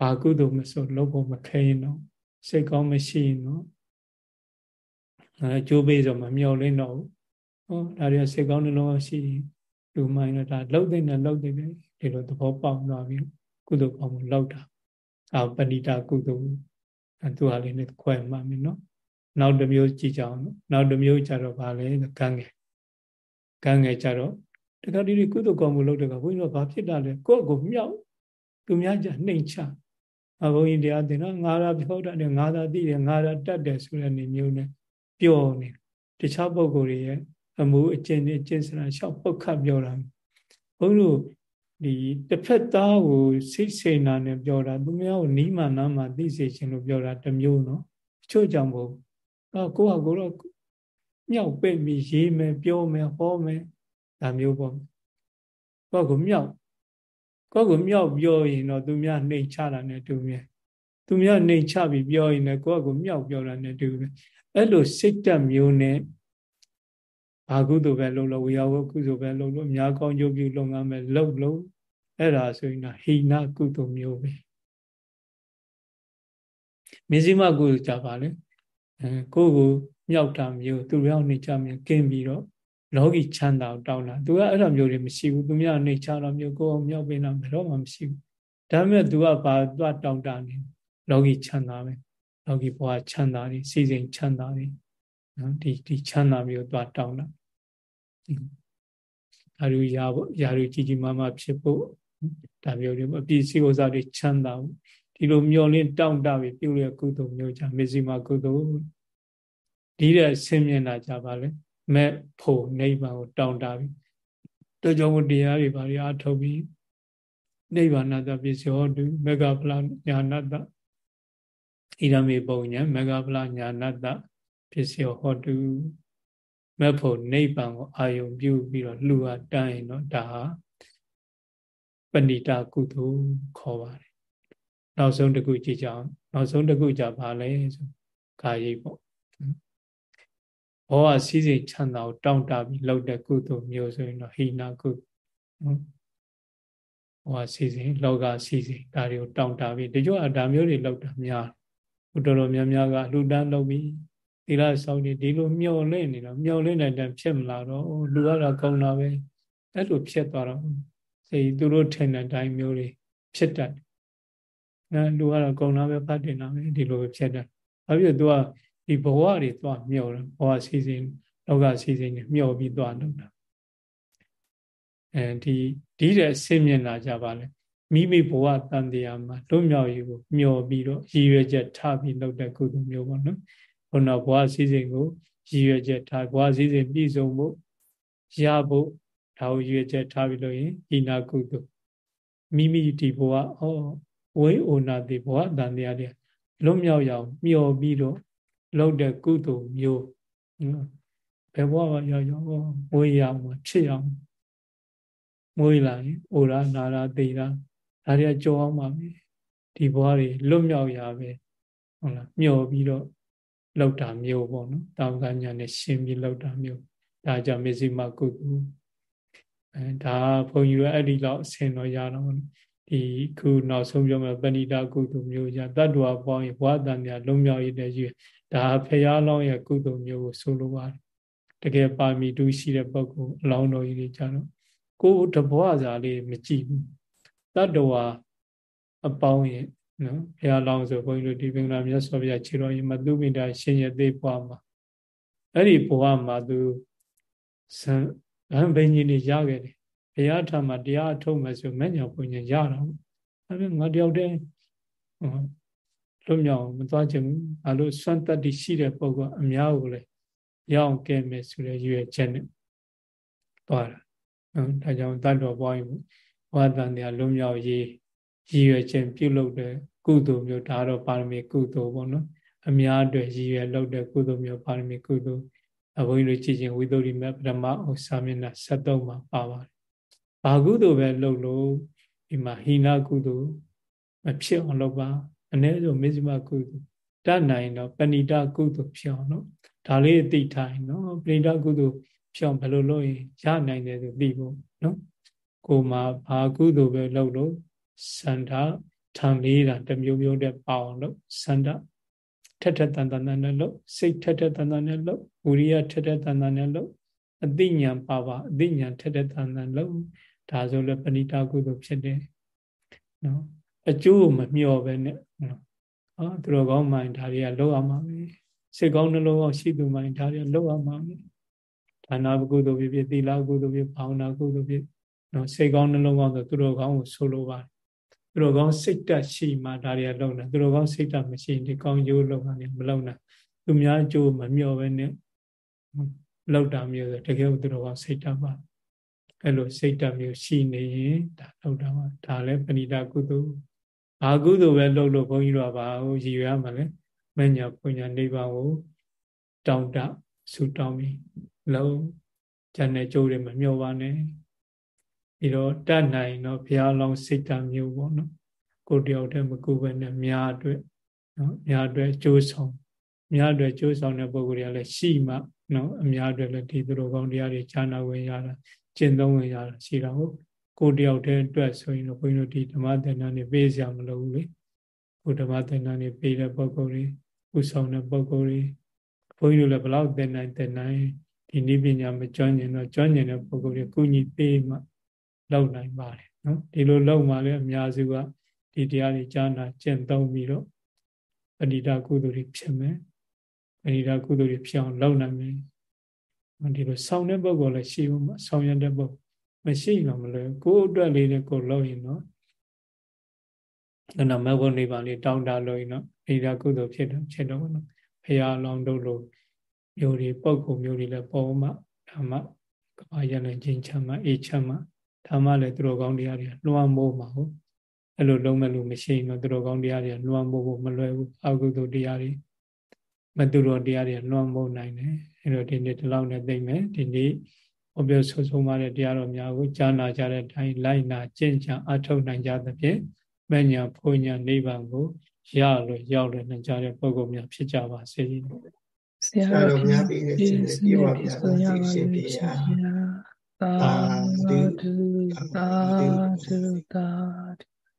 ဘာကုသိုလ်မဆိုလုပ်ဖို့မခဲရင်တော့စိတ်ကောင်းမရှိရင်တော့အဲကြိုးပေးဆိုမှမျောလင်းတော့ဟောဒါတွေကစိတ်ကောင်းနှလုံးရှိလူမိုင်းတော့ဒါလှုပ်တဲ့နဲ့လှုပ်တဲ့ဒီလိုသဘောပေါက်သွားပြီးကုသိုလ်ကောင်းမှုလှုပ်တာအာပဏိတာကုသိုလ်အဲသူဟာလေးနဲ့ခွဲမှမယ်နော်နောက်တစ်မျိုးကြည့်ကြအောင်နောက်တစ်မျိုးကြတော့ဗာလဲကန်းငယ်ကန်းငယ်ကြတော့တခါတည်းကုသိုလ်ကောင်းမှုလုပ်တဲ့ကဘုန်းကြီးတို့ဘာဖြစ်တာလဲကိုယ့်ကိုမြောက်သူများကြနှိမ်ချ အဘုန်းကြီးတရားသင်တော့ငါသာပြောတတ်တယ်ငါသာသိတယ်ငါသာတတ်တယ်ဆိုတဲ့နေမျိုးနဲ့ပြောနေတခြားပုဂ္ဂိုလ်တွေရဲ့အမှုအကျင့်နဲ့ကျင့်စရာရှောက်ပုတ်ခတ်ပြောတာဘုန်းတို့ဒီတစ်ဖက်သားကိုစိတ်စိန်နာနဲ့ပြောတာသူများကိုနီးမှနားမှသိစေခြင်းလို့ပြောတာတစ်မျိုးနော်အချို့ကြောင့်ဘုအာကိုကကိုတော့မြောက်ပိတ်ပြီးရေးမယ်ပြောမယ်ဟောမယ်ဒါမျိုးပေါ့ကိုကကိုမြောက် ကိုကကိုမြောက်ပြောရင်တော့သူများနှိမ်ချတာနဲ့တူမြဲသူများနှိမ်ချပြီးပြောရင်လည်းကိုကကိုမြောက်ပြောတာနဲ့တူမြဲအဲ့လိုစိတ်တက်မျိုးနဲ့ဘာကုသိုလ်ပဲလုပ်လို့ဝေယဝကုသိုလ်ပဲလုပ်လို့အများကောင်းကျိုးပြုလုပ်ငန်းပဲလုပ်လို့အဲ့ဒါဆိုရင်ဟိနကုသိုလ်မျိုးပဲမဇ္ဈိမကုသိုလ်ကြပါလေအဲကိုယ့်ကိုမြောက်တာမျိုးသူရောက်နေကြမျိုးကင်းပြီးတော့ လောကီချမ်းသာတောင်းတာသူကအဲ့လိုမျိုးတွေမရှိဘူးသူများနေချတာမျိုးကိုယ်မြောက်ပေးတာဘယ်တော့မှမရှိဘူးဒါပေမဲ့သူကဘာသွားတောင်းတနေလောကီချမ်းသာပဲလောကီဘဝချမ်းသာတွေစီစဉ်ချမ်းသာတွေနော်ဒီဒီချမ်းသာမျိုးသွားတောင်းတာအရူရဖို့ရာရူကြီးကြီးမားမားဖြစ်ဖို့ဒါမျိုးတွေအပြည့်စည်းဥစ္စာတွေချမ်းသာဖို့ဒီလိုမျောလင်းတောင့်တပြီးပြုရကုသိုလ်မျိုးကြမေဇိမာကုသိုလ်ဒီတဲ့ဆင်းမြင်တာကြပါလေ မဲ့ဖို့နိဗ္ဗာန်ကိုတောင့်တပြီးတို့ကြောင့်တရားတွေဘာတွေအထုတ်ပြီးနိဗ္ဗာန်တပစ္စယောတုမေဃပလညာနတ္တဣရမေပုံညာမေဃပလညာနတ္တပစ္စယောဟောတုမက်ဖို့နိဗ္ဗာန်ကိုအာယုံပြုပြီးတော့လှူအပ်တိုင်းတော့ဒါဟာပဏိတာကုသိုလ်ခေါ်ပါတယ်နောက်ဆုံးတစ်ခုကြည့်ကြအောင်နောက်ဆုံးတစ်ခုကြပါလဲဆိုကာယိပေါ့ ဘောကစည်းစိမ်ချမ်းသာကိုတောင့်တပြီးလှုပ်တဲ့ကုသိုလ်မျိုးဆိုရင်တော့ဟိနာကုနော်ဘောကစည်းစိမ်လောကစည်းစိမ်ဒါတွေကိုတောင့်တပြီးတချို့အဒါမျိုးတွေလှုပ်တာများဘုတော်တော်များများကလူတန်းလှုပ်ပြီးသီလဆောင်နေဒီလိုမျောလင့်နေတော့မျောလင့်တဲ့တန်ဖြစ်မလာတော့လူကတော့ကောင်းတာပဲအဲ့လိုဖြစ်သွားတော့စေသူတို့ထင်တဲ့အတိုင်းမျိုးတွေဖြစ်တတ်တယ်အဲလူကတော့ကောင်းတာပဲဖတ်တင်တာပဲဒီလိုပဲဖြစ်တတ်ဘာဖြစ်လို့ तू က ဒီဘဝတွေသွားမျောတယ်ဘဝစီစဉ်လောကစီစဉ်နေမျောပြီးသွားတော့တာအဲဒီဒီတဲ့ဆင်မြင်လာကြပါလေမိမိဘဝတန်တရားမှာလွတ်မြောက်ရေးကိုမျောပြီးတော့ရည်ရွယ်ချက်ထားပြီးလုပ်တဲ့ကုသိုလ်မျိုးပေါ့နော်ဘုနာဘဝစည်းစိမ်ကိုရည်ရွယ်ချက်ထားဘဝစည်းစိမ်ပြည့်စုံဖို့ရဖို့ဒါကိုရည်ရွယ်ချက်ထားပြီးလို့ရင်ဤနာကုသိုလ်မိမိဒီဘဝဩဝိဩနာတိဘဝတန်တရားတွေလွတ်မြောက်ရအောင်မျှော်ပြီးတော့ လုပ်တဲ့ကုသိုလ်မျိုးဘယ်ဘဝမှာရောက်ရောက်မွေးရအောင်ဖြစ်အောင်မွေးလာရင်ဩရာနာရာသေရာဒါတွေကကြောအောင်ပါပဲဒီဘဝတွေလွတ်မြောက်ရပဲဟုတ်လားမျှော်ပြီးတော့လောက်တာမျိုးပေါ့နော်တာဝကညာနဲ့ရှင်းပြီးလောက်တာမျိုးဒါကြောင့်မေဇိမကုကုအဲဒါဘုန်းကြီးတို့အဲ့ဒီလောက်အဆင်တော့ရတော့ဒီခုနောက်ဆုံးပြောမယ်ပဏိတာကုသိုလ်မျိုးじゃတတ္တဝါပေါင်းရင်ဘဝတန်မြလုံးမြောက်ရတဲ့ရွေ ဒါဖရာလောင်းရဲ့ကုသိုလ်မျိုးကိုဆိုလိုပါတယ်တကယ်ပါမီတူရှိတဲ့ပုဂ္ဂိုလ်အလောင်းတော်ကြီးတွေကြတော့ကိုယ်တဘွားစားလေးမကြည့်ဘူးတတ္တဝါအပေါင်းရဲ့နော်ဘုရားလောင်းဆိုဘုန်းကြီးတို့ဒီပင်္ဂလာမြတ်စွာဘုရားခြေတော်ရင်မသူမိတာရှင်ရသေးဘွားမှာအဲ့ဒီဘွားမှာသူဇံဗန်ဘိန်းကြီးနေရခဲ့တယ်ဘုရားထာမှာတရားအထုတ်မယ်ဆိုမဲ့ညာပုံညာရတော့အဲ့ဒါငါတယောက်တည်း လွတ်မြောက်မသွားချင်ဘူးအဲလိုစွန့်တက်တရှိတဲ့ပုဂ္ဂိုလ်အများကိုလည်းရအောင်ကဲမယ်ဆိုတဲ့ရွေချက်နဲ့သွားတာနော်ဒါကြောင့်တတ်တော်ပွားရင်ဘဝတန်တရားလွတ်မြောက်ရေးရည်ရွယ်ခြင်းပြုလုပ်တဲ့ကုသိုလ်မျိုးဒါတော့ပါရမီကုသိုလ်ပေါ့နော်အများအတွက်ရည်ရွယ်လုပ်တဲ့ကုသိုလ်မျိုးပါရမီကုသိုလ်အဘုန်းကြီးတို့ကြည့်ခြင်းဝိသုရိမေပရမဥစ္စာမျက်နှာ73မှာပါပါတယ်။ဘာကုသိုလ်ပဲလုပ်လို့ဒီမှာဟိနကုသိုလ်မဖြစ်အောင်လုပ်ပါ အ ਨੇ ဆိုမေဇိမကုသိုလ်တတ်နိုင်တော့ပဏိတကုသိုလ်ဖြစ်အောင်နော်ဒါလေးသိထိုင်နော်ပဏိတကုသိုလ်ဖြစ်အောင်ဘယ်လိုလုပ်ရင်ရနိုင်တယ်ဆိုသိဖို့နော်ကိုမှာဘာကုသိုလ်ပဲလုပ်လို့စန္ဒထံလေးတာတမျိုးမျိုးတဲ့ပေါအောင်လို့စန္ဒထက်ထက်တန်တန်နဲ့လို့စိတ်ထက်ထက်တန်တန်နဲ့လို့ဝိရိယထက်ထက်တန်တန်နဲ့လို့အသိဉာဏ်ပါပါအသိဉာဏ်ထက်ထက်တန်တန်လို့ဒါဆိုလည်းပဏိတာကုသိုလ်ဖြစ်တယ်နော် အကျိုးမမျှော်ပဲနဲ့နော်ဟောသူတော်ကောင်းမှန်ဒါတွေကလောက်အောင်ပါပဲစိတ်ကောင်းနှလုံးကောင်းရှိသူမှန်ဒါတွေကလောက်အောင်ပါပဲဒါနာကုသိုလ်ဖြစ်ဖြစ်သီလကုသိုလ်ဖြစ်ဘာဝနာကုသိုလ်ဖြစ်နော်စိတ်ကောင်းနှလုံးကောင်းဆိုသူတော်ကောင်းကိုဆိုလိုပါတယ်သူတော်ကောင်းစိတ်တက်ရှိမှဒါတွေကလုံတာသူတော်ကောင်းစိတ်တက်မရှိရင်ဒီကောင်းကျိုးလုံတာနေမလုံတာသူများကျိုးမမျှော်ပဲနဲ့လောက်တာမျိုးဆိုတကယ်သူတော်ကောင်းစိတ်တက်ပါအဲ့လိုစိတ်တက်မျိုးရှိနေရင်ဒါလောက်တာပါဒါလည်းပဏိတာကုသိုလ် ဘာကုသိုလ်ပဲလုပ်လို့ဘုန်းကြီးတို့ကဘာဟိုရည်ရွယ်ရမှာလဲမညာပညာနိဗ္ဗာန်ကိုတောင်းတဆူတောင်းပြီးလုံးဉာဏ်နဲ့ကြိုးတွေမမျှော်ပါနဲ့ပြီးတော့တတ်နိုင်တော့ဘုရားလောင်းစိတ်ဓာတ်မျိုးပေါ့နော်ကိုတယောက်တည်းမကူပဲနဲ့များအတွက်နော်များအတွက်ကြိုးဆောင်များအတွက်ကြိုးဆောင်တဲ့ပုဂ္ဂိုလ်တွေကလည်းရှိမှနော်အများအတွက်လည်းဒီသူတော်ကောင်းတရားတွေဈာနာဝင်ရတာကျင့်သုံးဝင်ရတာရှိတာဟုတ် ကိုတယောက်တည်းအတွက်ဆိုရင်တော့ဘုန်းကြီးတို့ဒီဓမ္မသင်္ဍာနေပေးစရာမလိုဘူးလေကိုဓမ္မသင်္ဍာနေပေးတဲ့ပုံကိုယ်တွေဥဆောင်တဲ့ပုံကိုယ်တွေဘုန်းကြီးတို့လည်းဘလောက်သင်နိုင်သင်နိုင်ဒီနည်းပညာမကျွမ်းကျင်တော့ကျွမ်းကျင်တဲ့ပုံကိုယ်တွေကုညီပေးမှလောက်နိုင်ပါတယ်နော်ဒီလိုလောက်မှလည်းအများစုကဒီတရားတွေကြားနာကျင့်သုံးပြီးတော့အနိဒာကုသိုလ်တွေဖြစ်မယ်အနိဒာကုသိုလ်တွေဖြစ်အောင်လောက်နိုင်မယ်ဒီလိုဆောင်တဲ့ပုံကိုယ်လည်းရှိဖို့ဆောင်ရတဲ့ပုံကို မရှိတော့မလို့ကိုယ်အတွက်လေးနဲ့ကိုယ်လုပ်ရင်တော့အဲ့တော့မဘုံနေပါလေးတောင်းတလို့ရင်တော့ပဏိတာကုသိုလ်ဖြစ်တော့ဖြစ်တော့နော်ဖရာလောင်းတို့လိုမျိုးတွေပုဂ္ဂိုလ်မျိုးတွေလည်းပေါ်မှဓမ္မကဘာရလည်းချင်းချမ်းမှအေးချမ်းမှဓမ္မလည်းသူတော်ကောင်းတရားတွေလွှမ်းမိုးမှာဟုတ်အဲ့လိုလုံးမဲ့လို့မရှိရင်တော့သူတော်ကောင်းတရားတွေလွှမ်းမိုးဖို့မလွယ်ဘူးအကုသိုလ်တရားတွေမသူတော်တရားတွေလွှမ်းမိုးနိုင်တယ်အဲ့တော့ဒီနေ့ဒီလောက်နဲ့သိမ့်မယ်ဒီနေ့ ဟောပြောဆိုဆုံးပါတဲ့တရားတော်များကိုကြားနာကြတဲ့အတိုင်းလိုက်နာကျင့်ကြံအထောက်နိုင်ကြသဖြင့်မညာဖုန်ညာနိဗ္ဗာန်ကိုရလို့ရောက်လို့နိုင်ကြတဲ့ပုဂ္ဂိုလ်များဖြစ်ကြပါစေ။ဆရာတော်များပြည့်စုံပြည့်ဝပြပါစေရှင်ပြာသာဓုသာဓုသာဓု